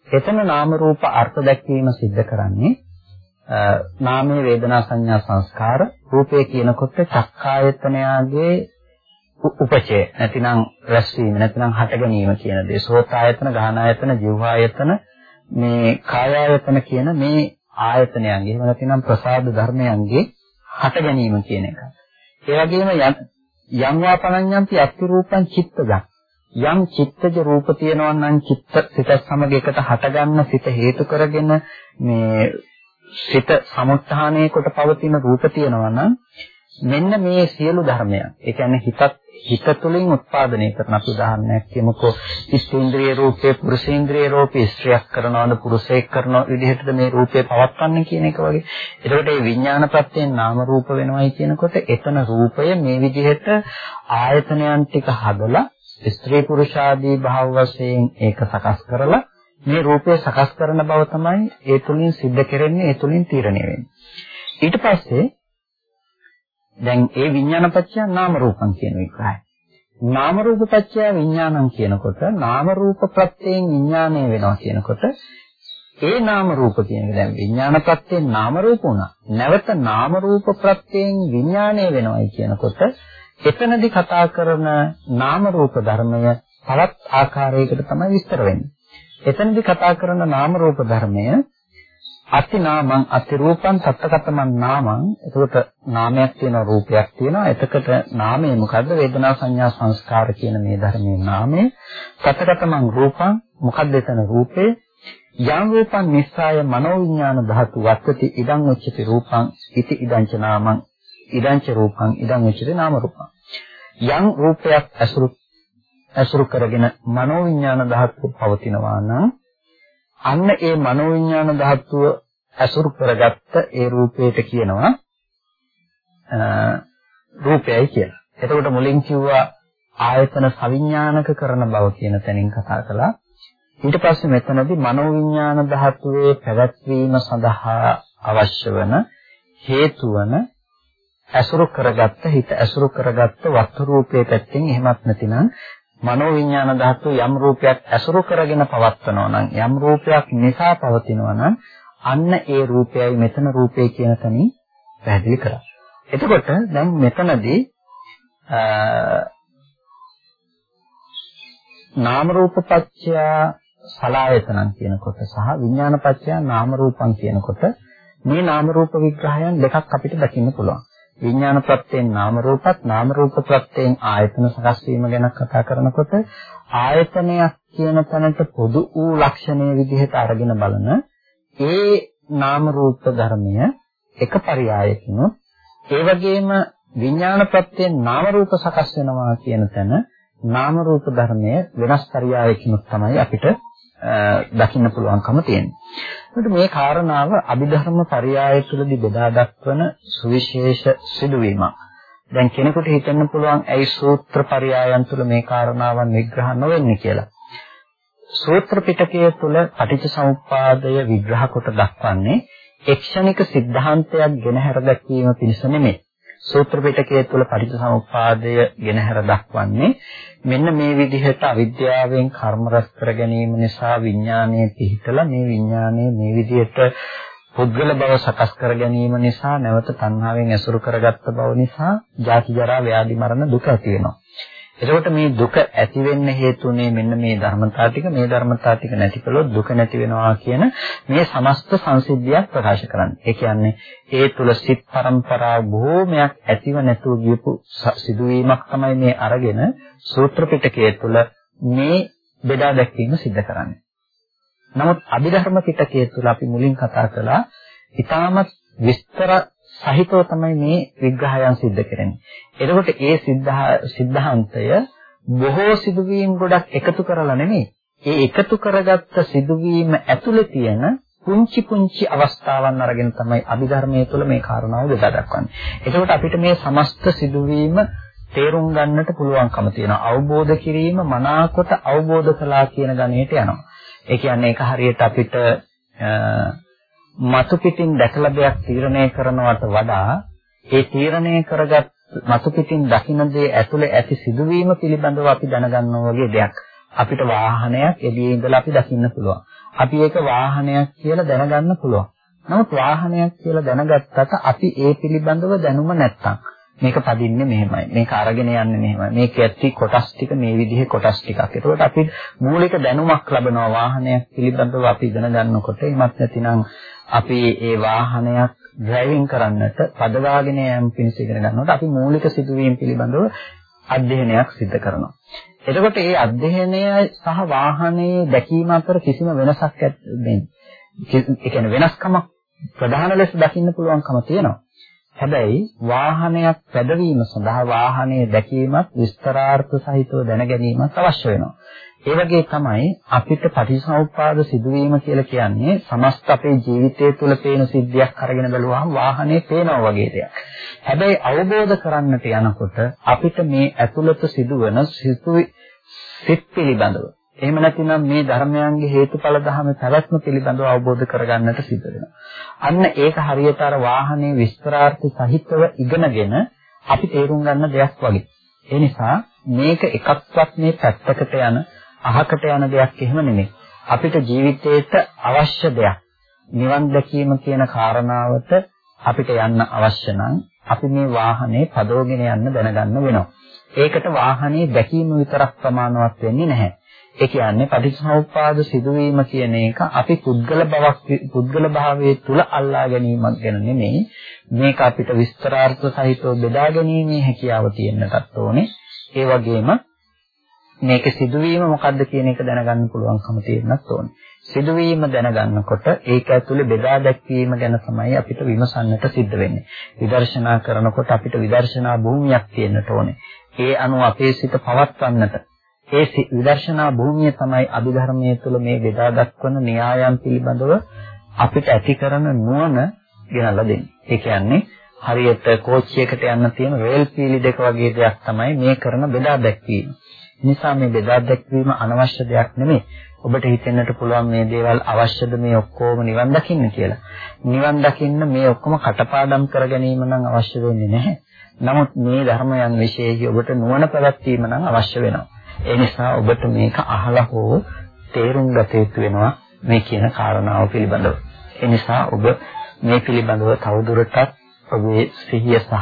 S1: එතන නාම රූප අර්ථ දැක්වීම සිද්ධ කරන්නේ නාමයේ වේදනා සංඥා සංස්කාර රූපේ කියනකොට චක්කායතනයාගේ උපචය. නැතිනම් රැස්වීම නැතිනම් හට ගැනීම කියන දේ. සෝතායතන ගානායතන ජීවායතන මේ කායායතන කියන මේ ආයතනයන්ගේ එහෙම නැතිනම් ප්‍රසාද ධර්මයන්ගේ හට ගැනීම කියන එක. ඒ වගේම යම් වාපනඤ්ඤන්ති අත්ති රූපං චිත්තජං. යම් චිත්තජ රූප තියෙනවා නම් චිත්ත සිත සමග එකට හටගන්න සිත හේතු කරගෙන මේ සිත සමුත්ථානයේ කොට පවතින රූප තියෙනවා නම් මෙන්න මේ සියලු ධර්මයන් ඒ කියන්නේ හිතත් හිත තුළින් උත්පාදනය කරන අපි උදාහරණයක් කියමුකෝ ස්ත්‍රීන්ද්‍රිය රූපේ පුරුෂේන්ද්‍රිය රූපේ ස්ත්‍රියක් කරනවද පුරුෂයෙක් කරන විදිහටද මේ රූපේ පවත්වන්නේ කියන එක වගේ. එතකොට මේ විඥාන ප්‍රත්‍යයෙන් නාම රූප වෙනවයි කියනකොට එතන රූපය මේ විදිහට ආයතනයන් ටික හදලා ස්ත්‍රී පුරුෂ ආදී භාව වශයෙන් ඒක සකස් කරලා මේ රූපය සකස් කරන බව තමයි ඒ තුලින් සිද්ධ කෙරෙන්නේ ඒ තුලින් තීරණය වෙන්නේ ඊට පස්සේ දැන් ඒ විඥානපච්චය නාම රූපං කියන විග්‍රහය නාම රූපපච්චය විඥානං කියනකොට නාම රූප ප්‍රත්‍යයෙන් විඥානය වෙනවා කියනකොට ඒ නාම රූප කියන එක දැන් විඥාන ප්‍රත්‍යයෙන් නාම රූප වුණා. නැවත නාම රූප ප්‍රත්‍යයෙන් විඥාණය වෙනවයි කියනකොට එතනදි කතා කරන නාම රූප ධර්මය තවත් ආකාරයකට තමයි විස්තර වෙන්නේ. එතනදී කතා කරන නාම රූප ධර්මය අති නාමං අති රූපං සත්තකතමං නාමං. එතකොට නාමයක් තියෙනවා රූපයක් තියෙනවා. එතකොට නාමය මොකද්ද? වේදනා සංඥා සංස්කාර කියන මේ ධර්මයේ නාමය. සත්තකතමං රූපං. මොකද්ද එතන රූපේ? යම් රූපං නිස්සාය මනෝවිඥාන ධාතු වත්තති ඉදං උච්චති රූපං ඉති ඉදං ච නාමං. ඉදං ච රූපං ඉදං උච්චති නාම රූපං. යම් රූපයක් අසුරු ඇසුරු කරගෙන මනෝවිඤ්ඤාණ ධාතුව පවතිනවා නම් අන්න ඒ මනෝවිඤ්ඤාණ ධාතුව ඇසුරු කරගත්ත ඒ රූපයට කියනවා රූපයයි කියලා. එතකොට මුලින් කිව්වා ආයතන සවිඥානික කරන බව කියන තැනින් කතා කළා. ඊට පස්සේ මෙතනදී මනෝවිඥාන ධාතුවේ පැවැත්වීම සඳහා අවශ්‍ය වන හේතු වන ඇසුරු කරගත්ත හිත ඇසුරු කරගත්ත වස්තු රූපයේ පැත්තෙන් එහෙමත් නැතිනම් මනෝවිඥාන ධාතුව යම් රූපයක් ඇසුරු කරගෙන පවත්වනවා නම් යම් රූපයක් නිසා පවතිනවා නම් අන්න ඒ රූපයයි මෙතන රූපය කියන තැනින් පැහැදිලි කරා. එතකොට දැන් මෙතනදී නාම රූප පත්‍ය සලායතනං කියනකොට සහ විඥාන පත්‍ය නාම රූපං කියනකොට මේ නාම රූප විග්‍රහයන් දෙකක් අපිට දකින්න පුළුවන්. විඥාන ප්‍රත්‍යයෙන් නාම රූපත් නාම රූප ප්‍රත්‍යයෙන් ආයතන සකස් වීම ගැන කතා කරනකොට ආයතනයක් කියන තැනට පොදු වූ ලක්ෂණය විදිහට අරගෙන බලන ඒ නාම රූප ධර්මය එක පරයයකිනුත් ඒ වගේම විඥාන ප්‍රත්‍යයෙන් නාම රූප සකස් වෙනවා කියන තැන නාම රූප ධර්මය වෙනස් පරයයකිනුත් තමයි අපිට දකින්න පුළුවන්කම තියෙනවා. ඒකට මේ කාරණාව අභිධර්ම පරයය තුළදී බෙදා දක්වන සුවිශේෂ සිදුවීමක්. දැන් කෙනෙකුට හිතෙන්න පුළුවන් ඇයි සූත්‍ර පරයයන් තුළ මේ කාරණාවන් විග්‍රහ නොවෙන්නේ කියලා. සූත්‍ර පිටකය තුළ පටිච්චසමුප්පාදය විග්‍රහ කොට දක්වන්නේ එක්ෂණික સિદ્ધාන්තයක් ගෙන හැර දැක්වීම පිණිස නෙමෙයි. සූත්‍ර පිටකයේ තුල පටිච්චසමුප්පාදය ගෙන හැර දක්වන්නේ මෙන්න මේ විදිහට අවිද්‍යාවෙන් කර්ම රැස් කර ගැනීම නිසා විඥානයේ පිහිටලා මේ විඥානයේ මේ විදිහට පුද්ගල බව සකස් කර ගැනීම නිසා නැවත තණ්හාවෙන් ඇසුරු කරගත්ත බව නිසා ජාති ජරා ව්‍යාධි මරණ දුක ඇති වෙනවා. එතකොට මේ දුක ඇති වෙන්න හේතුනේ මෙන්න මේ ධර්මතා ටික මේ ධර්මතා ටික නැති කළොත් දුක නැති වෙනවා කියන මේ සමස්ත සංසිද්ධියක් ප්‍රකාශ කරන්නේ. ඒ කියන්නේ ඒ තුල සිත් પરම්පරා බොහෝමයක් ඇතිව නැතුව ගියපු සිදුවීමක් තමයි මේ අරගෙන සූත්‍ර පිටකයේ තුල මේ බෙදා දැක්වීම සිද්ධ කරන්නේ. නමුත් අභිධර්ම පිටකයේ තුල අපි මුලින් කතා කළා ඊටමත් විස්තර සහිතව තමයි මේ විග්‍රහයන් සිද්ධ කරන්නේ. එතකොට ඒ සිද්ධාන්තය බොහෝ සිදුවීම් ගොඩක් එකතු කරලා නෙමෙයි. ඒ එකතු කරගත්ත සිදුවීම ඇතුලේ තියෙන පුංචි පුංචි අවස්ථාවන් අරගෙන තමයි අභිධර්මයේ තුල මේ කාරණාව බෙදා දක්වන්නේ. එතකොට අපිට මේ සමස්ත සිදුවීම තේරුම් ගන්නට පුළුවන්කම තියෙනවා. අවබෝධ කිරීම මනාකොට අවබෝධ කළා කියන ගණයට යනවා. ඒ කියන්නේ ඒක හරියට අපිට මතු පිටින් දැකලා දෙයක් තීරණය කරනවට වඩා ඒ තීරණය කරගත් මතු පිටින් දකින්න දේ ඇතුලේ ඇති සිදුවීම පිළිබඳව අපි දැනගන්නවා වගේ දෙයක් අපිට වාහනයක් එළියේ ඉඳලා අපි දකින්න පුළුවන්. අපි ඒක වාහනයක් කියලා දැනගන්න පුළුවන්. නමුත් වාහනයක් කියලා දැනගත්තට අපි ඒ පිළිබඳව දැනුම නැත්තම් මේක පදින්නේ මෙහෙමයි. මේක අරගෙන යන්නේ මෙහෙමයි. මේක ඇත්ති කොටස් ටික මේ විදිහේ කොටස් ටිකක්. ඒකෝට අපි මූලික දැනුමක් ලබනවා වාහනයක් පිළිබඳව අපි ඉගෙන ගන්නකොට. එමත් නැතිනම් අපි ඒ වාහනයක් ඩ්‍රයිවිං කරන්නට පදවාගෙන යෑම පිණිස ඉගෙන ගන්නකොට අපි මූලික සිදුවීම් පිළිබඳව අධ්‍යයනයක් සිදු කරනවා. එතකොට මේ අධ්‍යයනය සහ වාහනයේ දැකීම අතර කිසිම වෙනසක් නැන්නේ. ඒ කියන්නේ වෙනස්කමක් ප්‍රධාන ලෙස දකින්න පුළුවන්කම තියෙනවා. හැබැයි වාහනයක් පැදවීම සඳහා වාහනයේ දැකීමත් විස්තරාර්ථ සහිතව දැන ගැනීමත් අවශ්‍ය වෙනවා. ඒ වගේ තමයි අපිට පටිසමුප්පාද සිදුවීම කියලා කියන්නේ සමස්ත අපේ ජීවිතය තුළ පේන සිද්ධියක් අරගෙන බැලුවාම වාහනේ පේනවා වගේ දෙයක්. හැබැයි අවබෝධ කරන්නට යනකොට අපිට මේ ඇතුළත සිදුවන සිත් පිළිබඳව එහෙම නැතිනම් මේ ධර්මයන්ගේ හේතුඵල ධහම පැවැත්ම පිළිබඳව අවබෝධ කරගන්නට සිද්ධ වෙනවා. අන්න ඒක හරියට අර වාහනේ විස්තරාර්ථ සහිතව ඉගෙනගෙන අපි තේරුම් ගන්න දෙයක් වගේ. ඒ නිසා මේක එකක්වත් මේ පැත්තකට යන අහකට යන දෙයක් එහෙම නෙමෙයි. අපිට ජීවිතේට අවශ්‍ය දෙයක්. නිවන් දැකීම කියන කාරණාවට අපිට යන්න අවශ්‍ය නම් අපි මේ වාහනේ පදවගෙන යන්න දැනගන්න වෙනවා. ඒකට වාහනේ දැකීම විතරක් ප්‍රමාණවත් වෙන්නේ නැහැ. ඒ කියන්නේ පටිච්චසමුප්පාද සිදුවීම කියන එක අපි පුද්ගල බවක් පුද්ගල භාවයේ තුල අල්ලා ගැනීමක් ගැන නෙමෙයි මේක අපිට විස්තරාර්ථ සහිතව බෙදා ගැනීමේ හැකියාව තියෙන්නටත් ඕනේ ඒ වගේම මේක සිදුවීම මොකද්ද කියන එක දැනගන්න පුළුවන්කම තියෙන්නත් ඕනේ. සිදුවීම දැනගන්නකොට ඒක ඇතුලේ බෙදා දැක්වීම ගැන තමයි අපිට විමසන්නට සිද්ධ වෙන්නේ. විදර්ශනා කරනකොට අපිට විදර්ශනා භූමියක් තියෙන්නට ඕනේ. ඒ අනුව අපේ සිත පවත්වන්නට ඒ විදර්ශනා භූමිය තමයි අභිධර්මයේ තුල මේ බෙදා දක්වන න්‍යායන් පිළිබඳව අපිට ඇති කරන නුවණ ගෙනල්ලා දෙන්නේ. ඒ කියන්නේ හරියට කෝච්චියකට යන්න තියෙන රේල් පීලි දෙක වගේ දෙයක් තමයි මේ කරන බෙදා දැක්වීම. නිසා මේ බෙදා දැක්වීම අනවශ්‍ය දෙයක් නෙමෙයි. ඔබට හිතෙන්නට පුළුවන් මේ දේවල් අවශ්‍යද මේ ඔක්කොම නිවන් දකින්න කියලා. නිවන් දකින්න මේ ඔක්කොම කටපාඩම් කර ගැනීම නම් අවශ්‍ය වෙන්නේ නැහැ. නමුත් මේ ධර්මයන් વિશેහි ඔබට නුවණ පැවැත්වීම නම් අවශ්‍ය වෙනවා. ඒ නිසා ඔබට මේක අහලා හෝ තේරුම් ගත යුතු වෙනවා මේ කියන කාරණාව පිළිබඳව. ඒ නිසා ඔබ මේ පිළිබඳව තවදුරටත් ඔබේ සිහිය සහ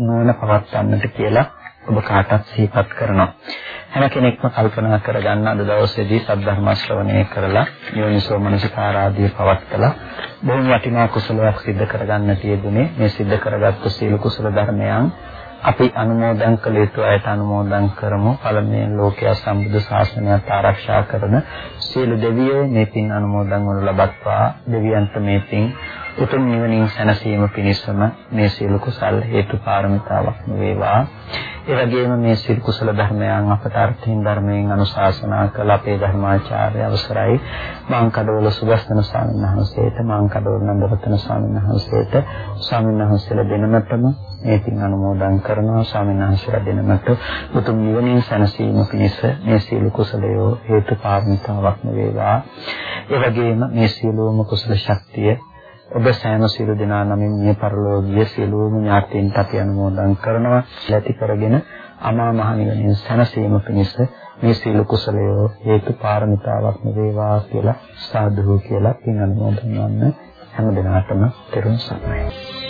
S1: නුවණ පවත්වන්නට කියලා ඔබ කාටත් සිහිපත් කරනවා. හැම කෙනෙක්ම කල්පනා කරගන්න අද දවසේදී සද්ධර්ම ශ්‍රවණය කරලා යෝනිසෝ මනසිකාරාදී පවත්කලා බොහොම වටිනා කුසලයක් සිද්ධ කරගන්න තියෙදුනේ මේ සිද්ධ කරගත්තු සීල කුසල ධර්මයන් අපි අනුමෝදන් කළ යුතු අයට අනුමෝදන් කරමු. පළමුවෙන් ලෝකයා සම්බුද්ධ ශාසනයත් ආරක්ෂා කරන සියලු දෙවියෝ මේ පින් අනුමෝදන් වනු ලබත්වා දෙවියන්ට මේ පින් උතුම් නිවනින් සැනසීම පිණිසම මේ සියලු කුසල් හේතු පාරමිතාවක් වේවා. ඒ වගේම මේ සිල් කුසල ධර්මයන් අපට අර්ථින් ධර්මයෙන් අනුශාසනා කළ අපේ ධර්මාචාර්ය අවසරයි මාං කඩවල සුගස්තන ස්වාමීන් වහන්සේට මාං කඩවල නන්දරතන ස්වාමීන් වහන්සේට ස්වාමීන් වහන්සේලා දෙනමතම මේ පින් අනුමෝදන් කරනවා ස්වාමීන් වහන්සේලා දෙනමත උතුම් නිවනින් සැනසීම පිණිස මේ සියලු කුසලයෝ හේතු පාරමිතාවක් වේවා. ඒ වගේම මේ සියලුම කුසල ශක්තිය ඔබ සෑම සියලු දෙනා නමින් මේ පරලෝකීය සියලුම ඥාතීන්ට අපි අනුමෝදන් කරනවා. ලැති කරගෙන අමා මහ නිවනින් සැනසීම පිණිස මේ සීල කුසලය හේතු පාරමිතාවක් වේවා කියලා සාදු කියලා පින් අනුමෝදන් වන්න හැම දිනකටම තෙරුවන් සරණයි.